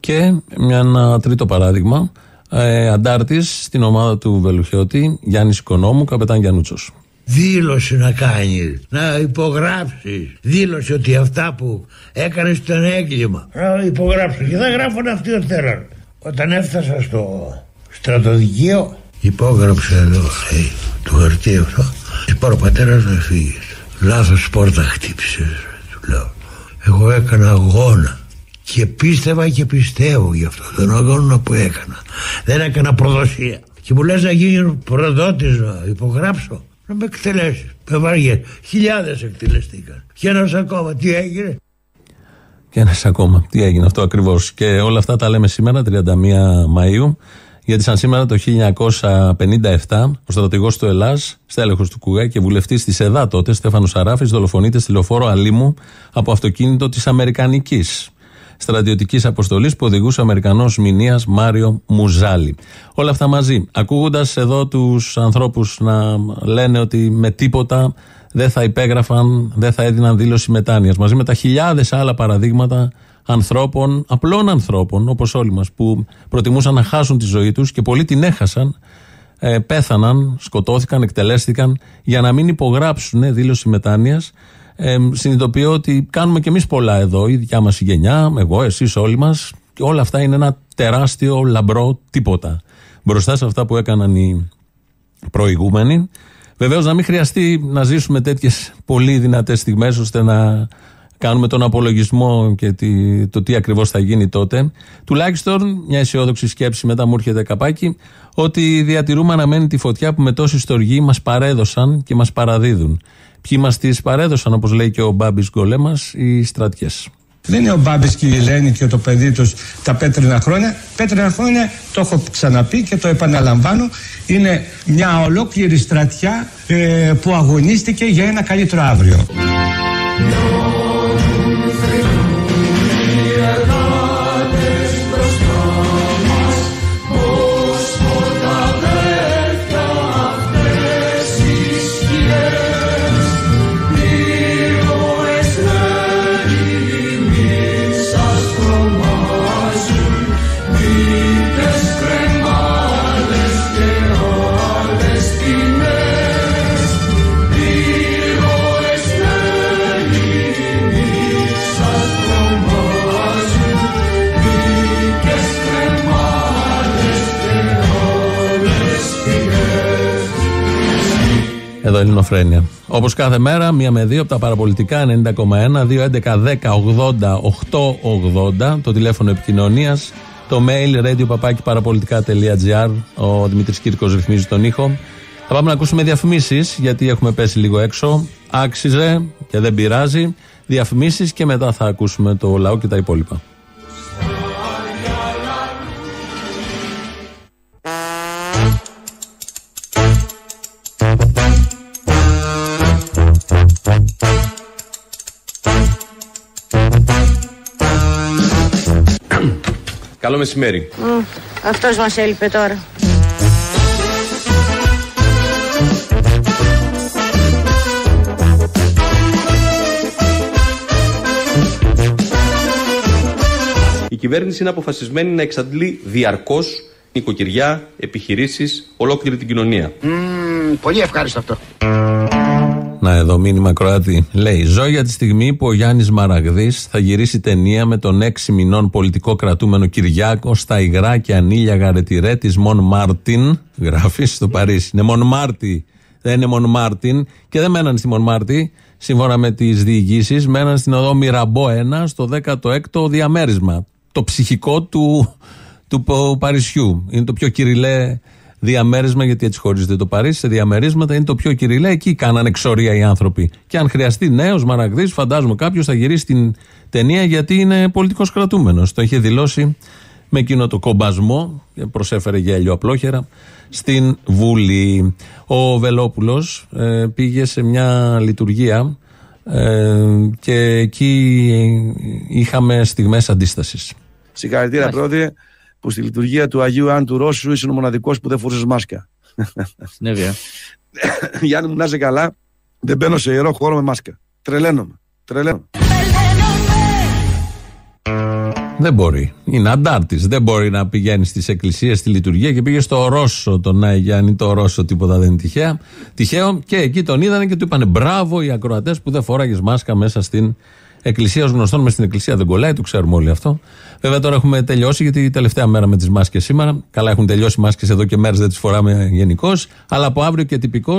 Και μια, ένα τρίτο παράδειγμα. Ε, Αντάρτης στην ομάδα του Βελουχιώτη, Γιάννης Οικονόμου, καπετάν Γιανούτσος. Δήλωση να κάνεις, να υπογράψεις. Δήλωση ότι αυτά που έκανες ήταν έγκλημα. Να υπογράψω και θα γράφουν αυτοί ως θέλουν. Όταν έφτασα στο στρατοδικείο, υπόγραψε εδώ, λέει, το χαρτί αυτό. Είπα ο πατέρας να φύγεις. Λάθος πόρτα χτύπησες, του λέω. Εγώ έκανα αγώνα. Και πίστευα και πιστεύω γι' αυτό τον αγώνα που έκανα. Δεν έκανα προδοσία. Και μου λες να γίνει προδότης να υπογράψω. Να με εκτελέσεις. Με βαριές. Χιλιάδες εκτελεστήκαν. Και ένας ακόμα. Τι έγινε; Και ένας ακόμα. Τι έγινε αυτό ακριβώς. Και όλα αυτά τα λέμε σήμερα, 31 Μαου. Γιατί σαν σήμερα το 1957, ο στρατηγό του Ελλάς, στέλεχος του Κουγά και βουλευτής της ΕΔΑ τότε, Στέφανος Σαράφη, δολοφονείται στη λεωφόρο Αλίμου από αυτοκίνητο της Αμερικανικής στρατιωτικής αποστολής που οδηγούσε ο Αμερικανός μηνύας Μάριο Μουζάλη. Όλα αυτά μαζί. Ακούγοντας εδώ τους ανθρώπους να λένε ότι με τίποτα δεν θα υπέγραφαν, δεν θα έδιναν δήλωση μετάνοια. Μαζί με τα χιλιάδες άλλα παραδείγματα ανθρώπων, απλών ανθρώπων, όπως όλοι μας, που προτιμούσαν να χάσουν τη ζωή τους και πολλοί την έχασαν, ε, πέθαναν, σκοτώθηκαν, εκτελέστηκαν για να μην υπογράψουν δήλωση μετάνοιας. Ε, συνειδητοποιώ ότι κάνουμε κι εμείς πολλά εδώ, η δικιά μας γενιά, εγώ, εσείς, όλοι μας, και όλα αυτά είναι ένα τεράστιο λαμπρό τίποτα. Μπροστά σε αυτά που έκαναν οι προηγούμενοι. Βεβαίως να μην χρειαστεί να ζήσουμε τέτοιες πολύ δυνατές στιγμές ώστε να κάνουμε τον απολογισμό και τι, το τι ακριβώς θα γίνει τότε. Τουλάχιστον μια αισιόδοξη σκέψη μετά μου έρχεται καπάκι ότι διατηρούμε αναμένει τη φωτιά που με τόση στοργή μας παρέδωσαν και μας παραδίδουν. Ποιοι μας τις παρέδωσαν, όπως λέει και ο Μπάμπης Γκολέμα, οι στρατιές. Δεν είναι ο Μπάμπης και η Ελένη και το παιδί τους τα πέτρινα χρόνια. Πέτρινα χρόνια, το έχω ξαναπεί και το επαναλαμβάνω, είναι μια ολόκληρη στρατιά ε, που αγωνίστηκε για ένα καλύτερο αύριο. Εδώ Ελληνοφρένια. Όπως κάθε μέρα, μία με δύο από τα παραπολιτικά 90,1, 2, 11, 10, 80, 8, 80. Το τηλέφωνο επικοινωνίας. Το mail radio Ο Δημήτρης Κύρκος ρυθμίζει τον ήχο. Θα πάμε να ακούσουμε διαφημίσεις, γιατί έχουμε πέσει λίγο έξω. Άξιζε και δεν πειράζει. Διαφημίσεις και μετά θα ακούσουμε το λαό και τα υπόλοιπα. Καλό μεσημέρι. Μμ, αυτός μας έλειπε τώρα. Η κυβέρνηση είναι αποφασισμένη να εξαντλεί διαρκώς νοικοκυριά, επιχειρήσεις, ολόκληρη την κοινωνία. Μμμ, πολύ ευχάριστο αυτό. Να εδώ μήνυμα Κροάτη. Λέει: Ζω για τη στιγμή που ο Γιάννης Μαραγδής θα γυρίσει ταινία με τον έξι μηνών πολιτικό κρατούμενο Κυριάκο στα υγρά και ανήλια γαρετηρέ τη Μον Μάρτιν. Γράφει στο Παρίσι. Είναι Μον Μάρτι. Δεν είναι Μον Μάρτιν. Και δεν μέναν στη Μον Μάρτι. Σύμφωνα με τις διηγήσεις, μέναν στην οδό Μυραμπό 1 στο 16ο διαμέρισμα. Το ψυχικό του, του Παρισιού. Είναι το πιο κυριλέ διαμέρισμα, γιατί έτσι χωρίζεται το Παρίσι σε διαμερίσματα, είναι το πιο κυριλέ. Εκεί κάνανε εξορία οι άνθρωποι. Και αν χρειαστεί νέος Μαραγδί, φαντάζομαι κάποιος θα γυρίσει την ταινία γιατί είναι πολιτικός κρατούμενος. Το είχε δηλώσει με εκείνο το κομπασμό και προσέφερε γέλιο απλόχερα στην Βουλή. Ο Βελόπουλος ε, πήγε σε μια λειτουργία ε, και εκεί είχαμε στιγμές αντίστασης. Συγχαρητήρια πρόεδρε που στη λειτουργία του Αγίου Αν του Ρώσου είσαι ο μοναδικός που δεν φορούσε μάσκα. Ναι, βέβαια. *laughs* Γιάννη μου να είσαι καλά, δεν μπαίνω σε ιερό χώρο με μάσκα. Τρελαίνομαι. Τρελαίνομαι. Δεν μπορεί. Είναι αντάρτης. Δεν μπορεί να πηγαίνεις στις εκκλησίες, στη λειτουργία και πήγες στο Ρώσο τον Άι Γιάννη. Το Ρώσο τίποτα δεν είναι τυχαία. τυχαίο. Και εκεί τον είδανε και του είπανε μπράβο οι ακροατές που δεν φοράγες μάσκα μέσα στην εκκλησία. Ω γνωστόν μες στην εκκλησία δεν κολλάει, το ξέρουμε όλοι αυτό. Βέβαια τώρα έχουμε τελειώσει γιατί η τελευταία μέρα με τις μάσκες σήμερα. Καλά έχουν τελειώσει οι μάσκες εδώ και μέρες δεν τις φοράμε γενικώς. Αλλά από αύριο και τυπικώ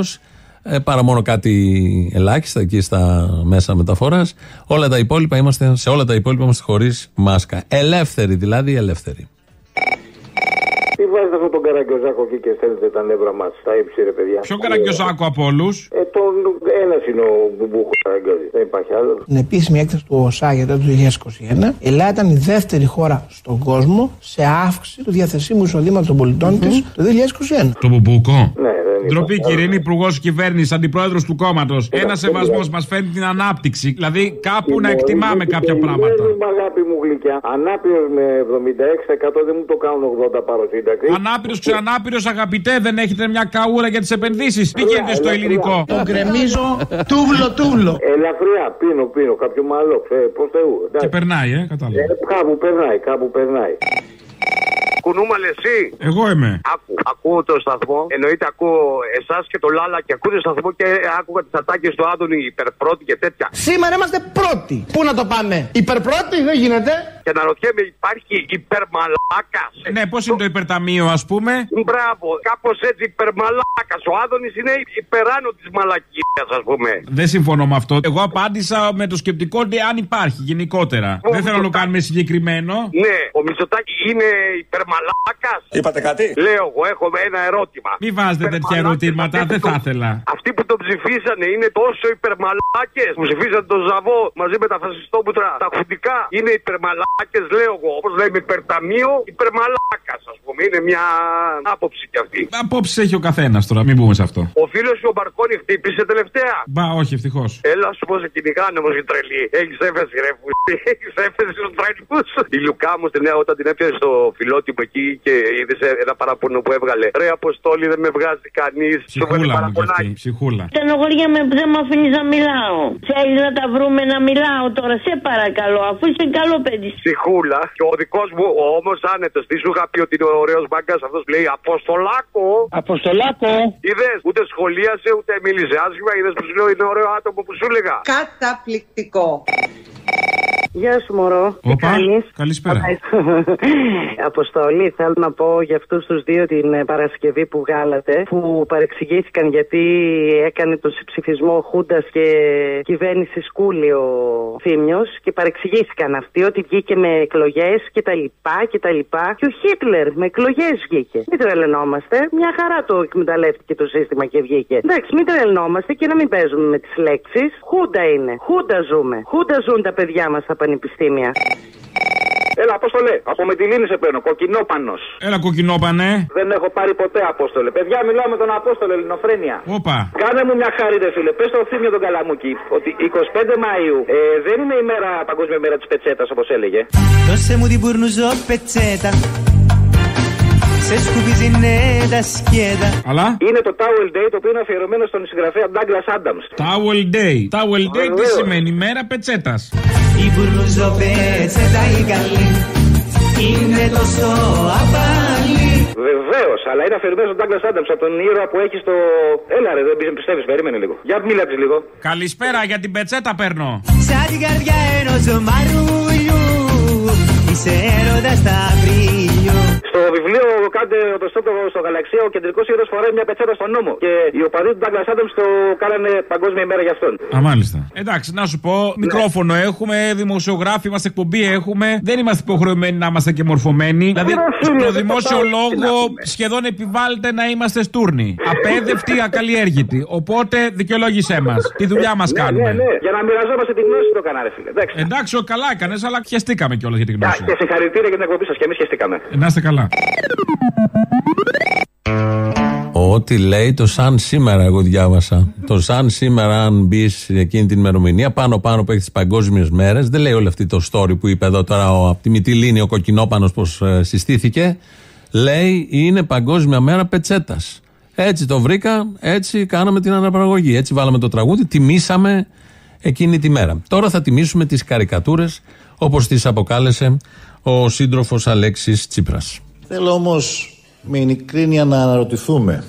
ε, παρά μόνο κάτι ελάχιστα εκεί στα μέσα μεταφοράς. Όλα τα υπόλοιπα είμαστε, σε όλα τα υπόλοιπα είμαστε χωρίς μάσκα. Ελεύθεροι δηλαδή, ελεύθεροι. Τι βάζετε αυτόν τον καραγκιόζάκο εκεί και στέλνετε τα νεύρα μας στα ύψη, ρε παιδιά; Ποιο καραγκιόζάκο από όλους; Ε, τον ένας είναι ο Μπουμπούχος καραγκιόζης. Δεν υπάρχει άλλο. Την επίσημη έκθεση του ΟΣΑ για το 2021, η Ελλάδα ήταν η δεύτερη χώρα στον κόσμο σε αύξηση του διαθεσίμου εισοδήματος των πολιτών της το 2021. Το Μπουμπούκο. Ναι, δεν Ντροπή κύριε, είναι υπουργός κυβέρνησης, αντιπρόεδρος του κόμματος. Ένα σεβασμός μας φέρνει την ανάπτυξη. Δηλαδή κάπου να εκτιμάμε κάποια πράγματα. Δεν είμαι αγάπη μου γλυκιά. Ανάπηρος με 76% δεν μου το κάνουν 80 πάρω σύνταξη. Ανάπηρος, ξανάπηρο, αγαπητέ, δεν έχετε μια καούρα για τις επενδύσεις. Τι γίνεται στο ελληνικό; Τον κρεμίζω τούβλο τούβλο. Ελαφριά, πίνω, πίνω, κάποιο μαλλό, ξέρει, προ Θεού. Και εντάξει. περνάει, ε, κατάλαβα. Ε, κάπου περνάει, κάπου περνάει. Κουνούμαλε εσύ; Εγώ είμαι. Άκου, ακούω το σταθμό. Εννοείται ακούω εσάς και το Λάλα και ακούω το σταθμό και άκουγα τις ατάκες του Άδωνη υπερπρώτη και τέτοια. Σήμερα είμαστε πρώτοι. Πού να το πάμε, υπερπρώτη, δεν γίνεται. Και να ρωτιέμαι, υπάρχει υπερμαλάκας; Ναι, πώς είναι το υπερταμείο, ας πούμε; Μπράβο, κάπως έτσι υπερμαλάκας. Ο Άδωνης είναι υπεράνω της μαλακίας, ας πούμε. Δεν συμφωνώ με αυτό. Εγώ απάντησα με το σκεπτικό ότι αν υπάρχει γενικότερα. Δεν θέλω να το κάνουμε συγκεκριμένο. Ναι, ο Μητσοτάκη είναι υπερμαλάκας. Είπατε κάτι; Λέω εγώ, έχω ένα ερώτημα. Μην βάζετε τέτοια ερωτήματα, δεν θα ήθελα. Αυτοί που τον ψηφίσανε είναι τόσο υπερμαλάκες που ψηφίσαν τον Ζαβό μαζί με τα φασιστόπουλα. Τα χουντικά είναι υπερμαλάκες, λέω εγώ. Όπως λέμε υπερταμείο, υπερμαλάκας, ας πούμε. Είναι μια άποψη κι αυτή. Απόψεις έχει ο καθένας τώρα, μην μπούμε σε αυτό. Ο φίλος σου ο Μπαρκόνι χτύπησε τελευταία. Μπα, όχι, ευτυχώς. Έλα σου πω σε κυνηγάνε όμω οι τρελοί. Έχεις έφεση ρε που. *laughs* Έχεις έφεση στους τρελούς. Η Λουκά μου στην νέα όταν την έπιασε στο φιλότιμο εκεί και είδες ένα παραπονό που έβγαλε. Ρε Αποστόλη δεν με βγάζει κανείς. Σου Ψυχούλα βγάζει μου κι παραπονάκι. αυτή, ψυχούλα. Στενοχωρία με που δεν με αφήνεις να μιλάω. Θέλει να τα βρούμε να μιλάω τώρα, σε παρακαλώ, αφού είσαι καλό παιδί. Ψυχούλα. Και ο δικός μου όμως άνετος. Τι σου είχα πει ότι είναι ωραίος μπάγκας αυτός που λέει Αποστολάκο. Αποστολάκο. Είδες ούτε σχολίασε ούτε μίλησε άσχημα. Είδες που σου λέω είναι ωραίο άτομο που σου έλεγα. Καταπληκτικό. Γεια σου, Μωρό. Τι Όπα, κάνεις; καλησπέρα. *laughs* Αποστολή, θέλω να πω για αυτούς τους δύο την ε, Παρασκευή που βγάλατε, που παρεξηγήθηκαν γιατί έκανε τον ψηφισμό Χούντας και κυβέρνηση Σκούλη ο Θήμιος και παρεξηγήθηκαν αυτοί ότι βγήκε με εκλογές και τα λοιπά και τα λοιπά. Και ο Χίτλερ με εκλογές βγήκε. Μην τρελαινόμαστε. Μια χαρά το εκμεταλλεύτηκε το σύστημα και βγήκε. Εντάξει, μην τρελαινόμαστε και να μην παίζουμε με τις λέξεις. Χούντα είναι. Χούντα ζούμε. Χούντα ζουν τα παιδιά μας στα πανεπιστήμια. Έλα, Απόστολε, από Μετιλίνη σε παίρνω, κοκκινόπανος. Έλα κοκκινόπανε. Δεν έχω πάρει ποτέ Απόστολε. Παιδιά, μιλάω με τον Απόστολε, Ελληνοφρένια. Όπα. Κάνε μου μια χάρη, ρε φίλε. Πες το θύμιο τον Καλαμούκι ότι 25 Μαου ε, δεν είναι η μέρα, παγκόσμια μέρα της πετσέτας, όπως έλεγε. Δώσε μου την πουρνουζό πετσέτα Σε σκουπίζει ναι τα σκέτα Αλλά. Είναι το Towel Day το οποίο είναι αφιερωμένο στον συγγραφέα Douglas Adams. Towel Day. Towel Day τι Βεβαίως. σημαίνει, μέρα πετσέτας. Η πουρνουζό πετσέτα η καλή Είναι τόσο απαλή Βεβαίως, αλλά είναι αφιερωμένο στον Douglas Adams από τον ήρωα που έχει στο. Έλα, ρε, δεν πιστεύεις, περίμενε λίγο. Για μίλα της λίγο. Καλησπέρα, για την πετσέτα παίρνω. Σαν την καρδιά ενός μαρούλιου Είσαι έρωτας στα βρύλιο Στο βιβλίο Κάντε το στόπ στο γαλαξία, ο κεντρικός ήρωας φοράει μια πετσέτα στον νόμο. Και οι οπαδοί του Douglas Adams το κάνανε παγκόσμια ημέρα για αυτόν. Α, μάλιστα. Εντάξει, να σου πω, μικρόφωνο έχουμε, δημοσιογράφοι είμαστε, εκπομπή έχουμε. Δεν είμαστε υποχρεωμένοι να είμαστε και μορφωμένοι. Δηλαδή, στο δημόσιο λόγο σχεδόν επιβάλλεται να είμαστε στούρνοι. Απέδευτοι, *laughs* ακαλλιέργητοι. Οπότε δικαιολόγησέ μας. Τη δουλειά μας Ναι, κάνουμε. ναι, ναι. Για να μοιραζόμαστε τη γνώση το έκανα, ρε φίλε. Εντάξει. Εντάξει, ο, καλά έκανες, αλλά χαιστήκαμε κιόλας για την γνώση. Και συγχαρητήρια για την εκπομπή σας και εμείς χαιστήκαμε. Να είστε καλά. Ό,τι λέει το σαν σήμερα, εγώ διάβασα. Το σαν σήμερα, αν μπεις εκείνη την ημερομηνία, πάνω-πάνω που έχεις τις παγκόσμιες μέρες, δεν λέει όλη αυτή το story που είπε εδώ τώρα ο, από τη Μυτιλίνη ο Κοκκινόπανος πώ συστήθηκε. Λέει είναι Παγκόσμια Μέρα Πετσέτας. Έτσι το βρήκα, έτσι κάναμε την αναπαραγωγή. Έτσι βάλαμε το τραγούδι, τιμήσαμε εκείνη τη μέρα. Τώρα θα τιμήσουμε τις καρικατούρες όπως τις αποκάλεσε ο σύντροφος Αλέξης Τσίπρας. Θέλω όμως με ειλικρίνεια να αναρωτηθούμε.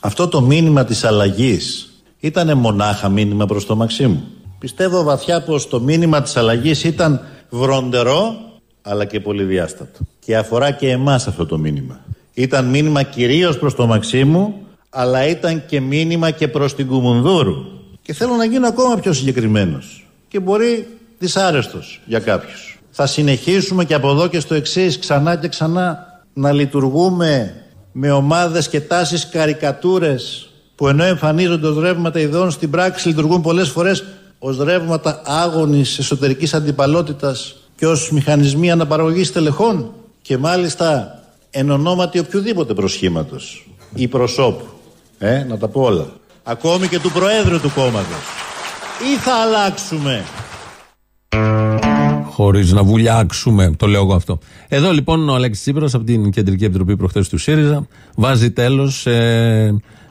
Αυτό το μήνυμα της αλλαγής ήταν μονάχα μήνυμα προς το Μαξίμου. Πιστεύω βαθιά πως το μήνυμα της αλλαγής ήταν βροντερό αλλά και πολυδιάστατο. Και αφορά και εμάς αυτό το μήνυμα. Ήταν μήνυμα κυρίως προς το Μαξίμου αλλά ήταν και μήνυμα και προς την Κουμουνδούρου. Και θέλω να γίνω ακόμα πιο συγκεκριμένος. Και μπορεί δυσάρεστος για κάποιους. Θα συνεχίσουμε και από εδώ και στο εξής ξανά και ξανά να λειτουργούμε με ομάδες και τάσεις καρικατούρες που ενώ εμφανίζονται ως ρεύματα ιδεών στην πράξη λειτουργούν πολλές φορές ως ρεύματα άγωνης εσωτερικής αντιπαλότητας και ως μηχανισμοί αναπαραγωγής τελεχών και μάλιστα εν ονόματι οποιοδήποτε προσχήματος ή προσώπου. Ε, να τα πω όλα. Ακόμη και του Προέδρου του κόμματος. Ή θα αλλάξουμε Χωρίς να βουλιάξουμε, το λέω εγώ αυτό. Εδώ λοιπόν ο Αλέξης Τσίπρας από την Κεντρική Επιτροπή προχθές του ΣΥΡΙΖΑ βάζει τέλος σε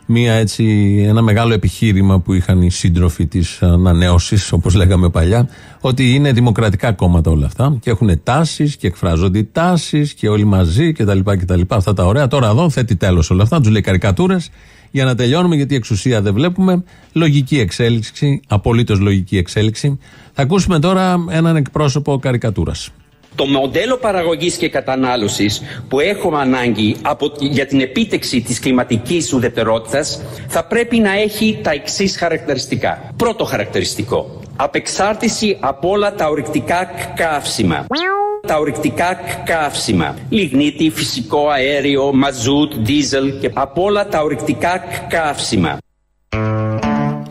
μια έτσι, ένα μεγάλο επιχείρημα που είχαν οι σύντροφοι της ανανέωσης, όπως λέγαμε παλιά, ότι είναι δημοκρατικά κόμματα όλα αυτά και έχουν τάσεις και εκφράζονται οι τάσεις και όλοι μαζί κτλ. κτλ. Αυτά τα ωραία. Τώρα εδώ θέτει τέλος όλα αυτά, τους λέει καρικατούρες για να τελειώνουμε, γιατί εξουσία δεν βλέπουμε. Λογική εξέλιξη, απολύτως λογική εξέλιξη. Θα ακούσουμε τώρα έναν εκπρόσωπο καρικατούρας. Το μοντέλο παραγωγής και κατανάλωσης που έχουμε ανάγκη από, για την επίτευξη της κλιματικής ουδετερότητας θα πρέπει να έχει τα εξής χαρακτηριστικά. Πρώτο χαρακτηριστικό. Απεξάρτηση από όλα τα ορυκτικά καύσιμα. Τα ορυκτικά καύσιμα. Λιγνίτη, φυσικό αέριο, μαζούτ, δίζελ και από όλα τα ορυκτικά καύσιμα.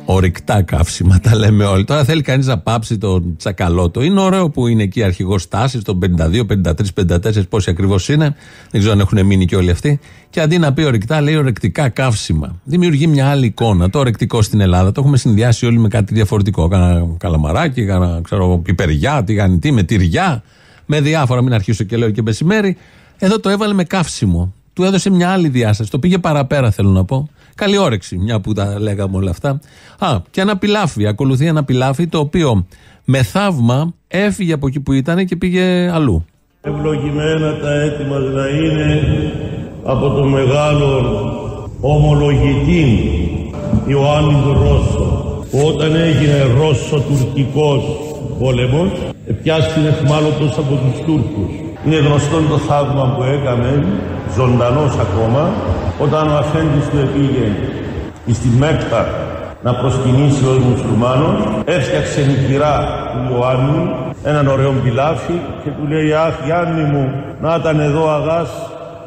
Ορυκτά καύσιμα, τα λέμε όλοι. Τώρα θέλει κανείς να πάψει το τσακαλώτο. Είναι ωραίο που είναι εκεί αρχηγός τάσης, τον 52, 53, 54, πόσοι ακριβώς είναι. Δεν ξέρω αν έχουν μείνει και όλοι αυτοί. Και αντί να πει ορυκτά, λέει ορεκτικά καύσιμα. Δημιουργεί μια άλλη εικόνα. Το ορεκτικό στην Ελλάδα το έχουμε συνδυάσει όλοι με κάτι διαφορετικό. Κάνα καλαμαράκι, κάνα ξέρω, πιπεριά, τηγανιτή, με τυριά, με διάφορα. Μην αρχίσω και λέω και μεσημέρι. Εδώ το έβαλε με καύσιμο. Του έδωσε μια άλλη διάσταση. Το πήγε παραπέρα, θέλω να πω. Καλή όρεξη, μια που τα λέγαμε όλα αυτά. Α, και ένα πιλάφι. Ακολουθεί ένα πιλάφι το οποίο με θαύμα έφυγε από εκεί που ήταν και πήγε αλλού. Ευλογημένα τα έτη μας να είναι από το μεγάλο ομολογητή Ιωάννης Ρώσο. Όταν έγινε Ρώσο τουρκικός πόλεμος επιάστην εχμάλωτος από τους Τούρκους. Είναι γνωστό το θαύμα που έκαμε, ζωντανός ακόμα, όταν ο αφέντης του επήγε στη Μέκκα να προσκυνήσει ως μουσουλμάνος, έφτιαξε νοικηρά του Ιωάννη έναν ωραίο πιλάφι και του λέει «Αχ Γιάννη μου, να ήταν εδώ αγάς,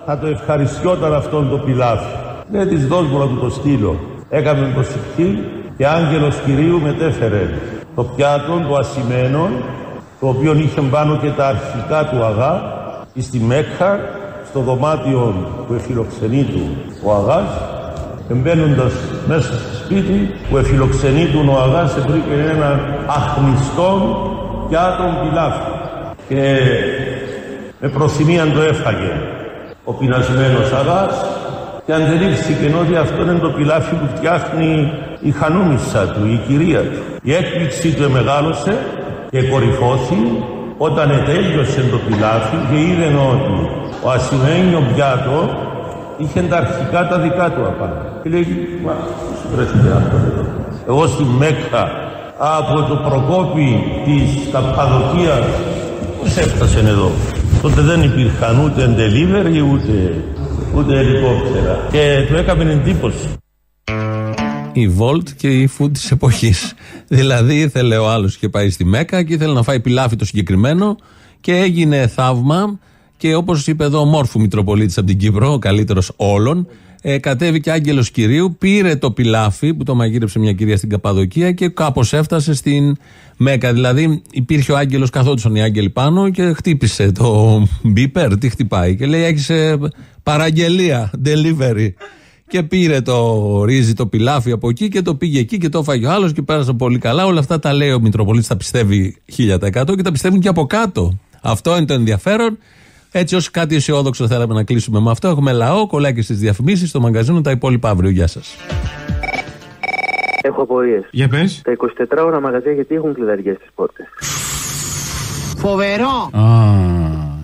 θα το ευχαριστιόταν αυτόν το πιλάφι». Λέει της δώσ' μου να του το στείλω. Έκαμε προσευχή και άγγελος Κυρίου μετέφερε το πιάτο, το ασημένο, το οποίο είχε πάνω και τα αρχικά του αγά, στη Μέκχα, στο δωμάτιο που εφιλοξενεί του ο αγάς, Εμπαίνοντας μέσα στο σπίτι που εφιλοξενεί του ο Αγάς βρήκε ένα αχνιστό πιάτο πιλάφι και με προθυμία το έφαγε ο πεινασμένος Αγάς και αντιλήφθηκε ότι αυτό είναι το πιλάφι που φτιάχνει η χανούμισσα του, η κυρία του. Η έκπληξή του μεγάλωσε και κορυφώθη όταν ετέλειωσε το πιλάφι και είδε ότι ο ασημένιο πιάτο είχε τα αρχικά τα δικά του απάνω. Και λέει, μα πώς βρέθηκε αυτό εδώ. Εγώ στη Μέκκα από το προκόπι της Καπαδοκίας πώς έφτασε εδώ. Τότε δεν υπήρχαν ούτε delivery ούτε, ούτε ελικόπτερα. Και του έκαμε εντύπωση. Η Volt και η food της εποχής. Δηλαδή ήθελε ο άλλος και πάει στη Μέκα και ήθελε να φάει πιλάφι το συγκεκριμένο και έγινε θαύμα. Και όπως είπε εδώ ο Μόρφου Μητροπολίτης από την Κύπρο, ο καλύτερος όλων, ε, κατέβηκε άγγελος κυρίου, πήρε το πιλάφι που το μαγείρεψε μια κυρία στην Καπαδοκία και κάπως έφτασε στην Μέκα. Δηλαδή υπήρχε ο άγγελος, καθόντουσαν οι άγγελοι πάνω και χτύπησε το μπίπερ. Τι χτυπάει και λέει: Έχεις παραγγελία, delivery. Και πήρε το ρύζι, το πιλάφι από εκεί και το πήγε εκεί και το έφαγε ο άλλος και πέρασε πολύ καλά. Όλα αυτά τα λέει ο Μητροπολίτης, τα πιστεύει 1000% και τα πιστεύουν και από κάτω. Αυτό είναι το ενδιαφέρον. Έτσι, ω κάτι αισιόδοξο θέλαμε να κλείσουμε με αυτό. Έχουμε λαό, κολλάκι στις διαφημίσεις, στο μαγκαζίνο, τα υπόλοιπα αύριο. Γεια σας. Έχω απορίες. Για πες. Τα 24 ώρα μαγαζιά γιατί έχουν κλειδαριές στις πόρτες. Φοβερό!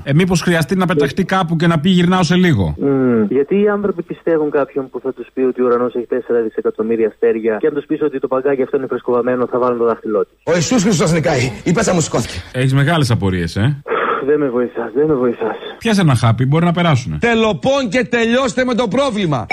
Ε, Μήπως χρειαστεί να πεταχτεί κάπου και να πει γυρνάω σε λίγο. Μμμ. Γιατί οι άνθρωποι πιστεύουν κάποιον που θα τους πει ότι ο ουρανός έχει 4 δισεκατομμύρια αστέρια και αν τους πεις ότι το παγκάκι αυτό είναι φρεσκοβαμένο θα βάλουν το δάχτυλό τους. Ο Ιησούς Χριστός νικάει. Η πέτσα μου σηκώθηκε. Έχεις μεγάλες απορίες, ε. Δεν με βοηθάς, δεν με βοηθάς. Πιάσε ένα χάπι, μπορεί να περάσουν. Τελοπών και τελειώστε με το πρόβλημα.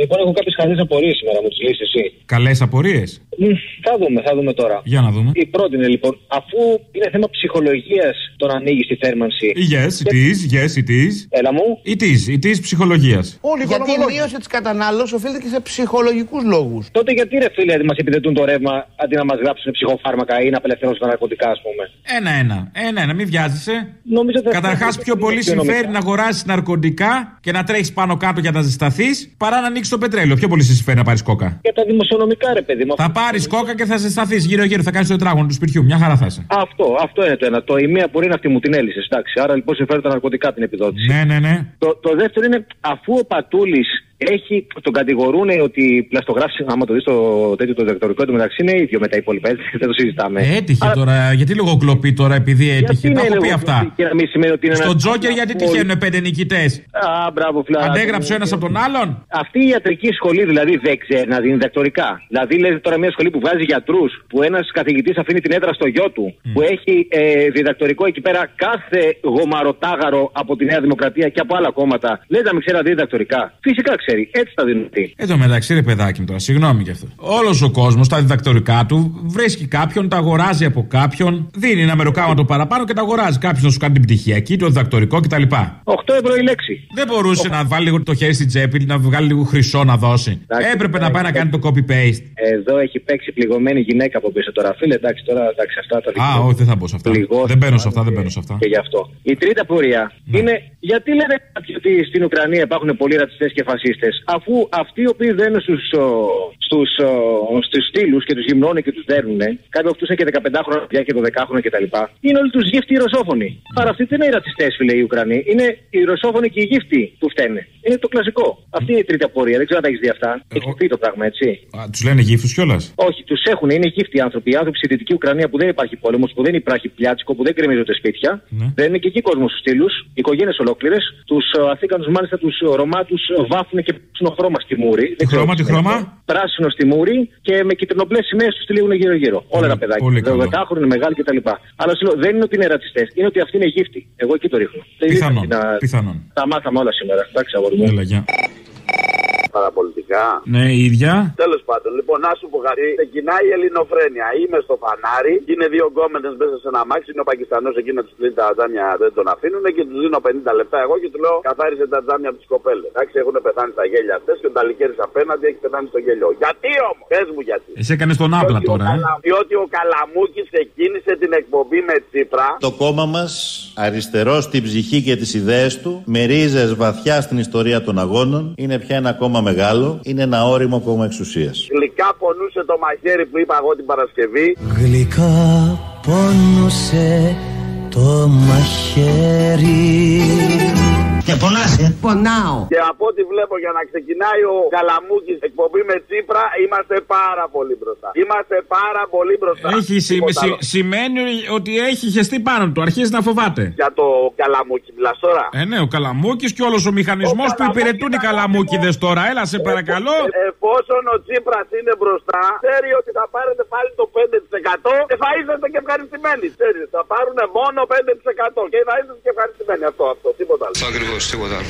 Λοιπόν, έχω κάποιες χαλέ απορίες σήμερα, μου τις λύσει εσύ. Καλές απορίες; Μμ, Θα δούμε, θα δούμε τώρα. Για να δούμε. Η πρώτη είναι λοιπόν, αφού είναι θέμα ψυχολογίας το να ανοίγεις τη θέρμανση. Yes, it is, yes, it is. Έλα μου. It is, it is ψυχολογίας. Γιατί η μείωση της κατανάλωσης οφείλεται και σε ψυχολογικούς λόγους. Τότε γιατί ρε φίλε μας επιδετούν το ρεύμα αντί να μας γράψουν ψυχοφάρμακα ή να απελευθερώσουν τα ναρκωτικά, ας πούμε; Ένα-ένα. Ένα-ένα, μην βιάζεσαι. Νομίζω ότι Καταρχάς, θα- πιο πολύ οικονομικά. συμφέρει να αγοράσεις ναρκωτικά και να τρέχεις πάνω κάτω για να ζεσταθείς παρά να ανοίξει το πετρέλαιο. Πιο πολύ σε συμφέρει να πάρεις κόκα. Για τα δημοσιονομικά, ρε παιδί μου. Θα πάρεις κόκα και θα ζεσταθεί γύρω-γύρω. Θα κάνεις το τετράγωνο του σπιτιού. Μια χαρά θα είσαι. Αυτό, αυτό είναι το ένα. Το η μία μπορεί να αυτή μου την έλυσες. Εντάξει. Άρα λοιπόν συμφέρει τα ναρκωτικά την επιδότηση. Ναι, ναι, ναι. Το, το δεύτερο είναι αφού ο Πατούλης έχει, τον κατηγορούν ότι πλαστογράφησε, άμα το δεις το τέτοιο το διδακτορικό του μεταξύ είναι ίδιο με τα υπόλοιπα. Έτσι, δεν το συζητάμε. Ε, Έτυχε Άρα, τώρα. Γιατί λίγο κλοπή τώρα επειδή έτυχε. είναι Τα έχω πει λίγο αυτά. Και να μην σημαίνει ότι είναι Στον ένα- Τζόκερ γιατί Πολύ- τυχαίνουν πέντε νικητές; Α, μπράβο, φλάρα. Αντέγραψε ο ένας από τον άλλον; Αυτή η ιατρική σχολή δηλαδή δεν ξέρει να δίνει διδακτορικά. Δηλαδή, λέει τώρα μια σχολή που βγάζει γιατρούς, που ένας καθηγητής αφήνει την έδρα στο γιο του, που έχει ε, διδακτορικό εκεί πέρα κάθε γομαροτάγαρο από τη Νέα Δημοκρατία και από άλλα κόμματα. Λέει να μην ξέρει να δίνει διδακτορικά. Φυσικά ξέρει, έτσι τα δίνουν αυτοί. Εδώ μεταξύ, ρε παιδάκι μου τώρα, συγγνώμη γι' αυτό. Όλος ο κόσμος τα διδακτορικά του βρίσκει κάποιον, τα αγοράζει από κάποιον, δίνει ένα μεροκάματο παραπάνω και τα αγοράζει. Κάποιος να σου κάνει την πτυχιακή, το διδακτορικό κτλ. 8 ευρώ η λέξη. Δεν μπορούσε να βάλει λίγο το χέρι στην τσέπη, να βγάλει λίγο χρυσό να δώσει. Έπρεπε να πάει να κάνει το copy-paste. Εδώ έχει παίξει πληγωμένη γυναίκα από πίσω τώρα. Φίλε, εντάξει, τώρα εντάξει, αυτά τα Α, όχι, δεν θα μπω σε αυτά. Δεν μπαίνω σε αυτά, δεν μπαίνω σε αυτά. Και γι' αυτό. Η τρίτη απορία Ναι. είναι γιατί λένε κάποιοι ότι στην Ουκρανία υπάρχουν πολλοί ρατσιστές και φασίστες, αφού αυτοί οι οποίοι δένουν στους στους, στους στήλους και τους γυμνώνουν και τους δέρνουν, κάποιοι από αυτούς είναι και 15 χρόνια παιδιά και 12 χρόνια κτλ. Είναι όλοι τους γύφτοι οι ρωσόφωνοι. Άρα αυτοί δεν είναι οι ρατσιστές, φίλε, οι Ουκρανοί. Είναι οι ρωσόφωνοι και οι γύφτοι που φταίνε. Είναι το κλασικό. Αυτή είναι η τρίτη απορία. Δεν ξέρω αν τα έχεις δει αυτά. Έχει πει το πράγμα, έτσι. Τους λένε γύφου κιόλας; Όχι, τους έχουν. Είναι γύφτοι άνθρωποι. Οι άνθρωποι στη Δυτική Ουκρανία που δεν υπάρχει πόλεμος, που δεν υπάρχει πλιάτσικο, που δεν κρεμίζονται σπίτια. Ναι. Δεν είναι και εκεί κόσμος στους στήλους, οικογένειες ολόκληρες. Τους Αθήκανους, μάλιστα τους Ρωμά, τους βάφουν και παίξουν χρώμα στη μούρη. Δεν ξέρω Χρώμα, τι σημαίνει χρώμα; αυτό. πράσινο στη μούρη και με κυτρινοπλέ σημαίε τους τυλίγουν γύρω-γύρω. Όλα τα παιδάκια. πολύ Το καλό. 12χρονο είναι μεγάλη κτλ. Αλλά σου λέω δεν είναι ότι είναι ρατσιστές, είναι ότι αυτή είναι γύφτη. Εγώ εκεί το ρίχνω. Δεν Πιθανόν, είναι να- πιθανόν. Τα μάθαμε όλα σήμερα. Εντάξει, αγόρι μου. Έλα, γεια. Παραπολιτικά. Ναι, η ίδια. Τέλος πάντων, λοιπόν, να σου πω κάτι. Ξεκινάει η ελληνοφρένεια. Είμαι στο φανάρι, είναι δύο γκόμενες μέσα σε ένα μάξι. Είναι ο Πακιστανός εκεί να τους κλείνει τα τζάμια, δεν τον αφήνουν και τους δίνω 50 λεπτά εγώ και του λέω καθάρισε τα τζάμια από τις κοπέλες. Εντάξει, έχουν πεθάνει τα γέλια αυτές και ο Νταλικέρης απέναντι έχει πεθάνει στο γέλιο. Γιατί όμως, πες μου γιατί. Εσύ έκανες τον άπλα τώρα, ε. Διότι ο Καλαμούκης ξεκίνησε την εκπομπή με Τσίπρα. Το κόμμα μας, αριστερό στην ψυχή και τις ιδέες του, με ρίζες βαθιά στην ιστορία των αγώνων, είναι πια ένα κόμμα μεγάλο, είναι ένα όριμο κόμμα εξουσίας. Γλυκά πονούσε το μαχαίρι που είπα εγώ την Παρασκευή. Γλυκά πόνουσε το μαχαίρι Και πονάσαι Πονάω Και από ό,τι βλέπω για να ξεκινάει ο Καλαμούκης εκπομπή με Τσίπρα, είμαστε πάρα πολύ μπροστά. Είμαστε πάρα πολύ μπροστά. Έχει σι- Τίποτα σι- άλλο. σημαίνει ότι έχει χεστεί πάνω του. Αρχίζει να φοβάται. Για το Καλαμούκι, μιλάς τώρα; Ε, ναι, ο Καλαμούκης και όλος ο μηχανισμός που υπηρετούν οι Καλαμούκιδε τώρα. Έλα, σε παρακαλώ. Ε, Εφόσον ο Τσίπρας είναι μπροστά, ξέρει ότι θα πάρετε πάλι το 5% και θα είσαστε και ευχαριστημένοι. Ξέρεις, θα πάρουν μόνο 5% και θα είσαστε και ευχαριστημένοι. Αυτό, αυτό, τίποτα άλλο τέλος, τίποτα.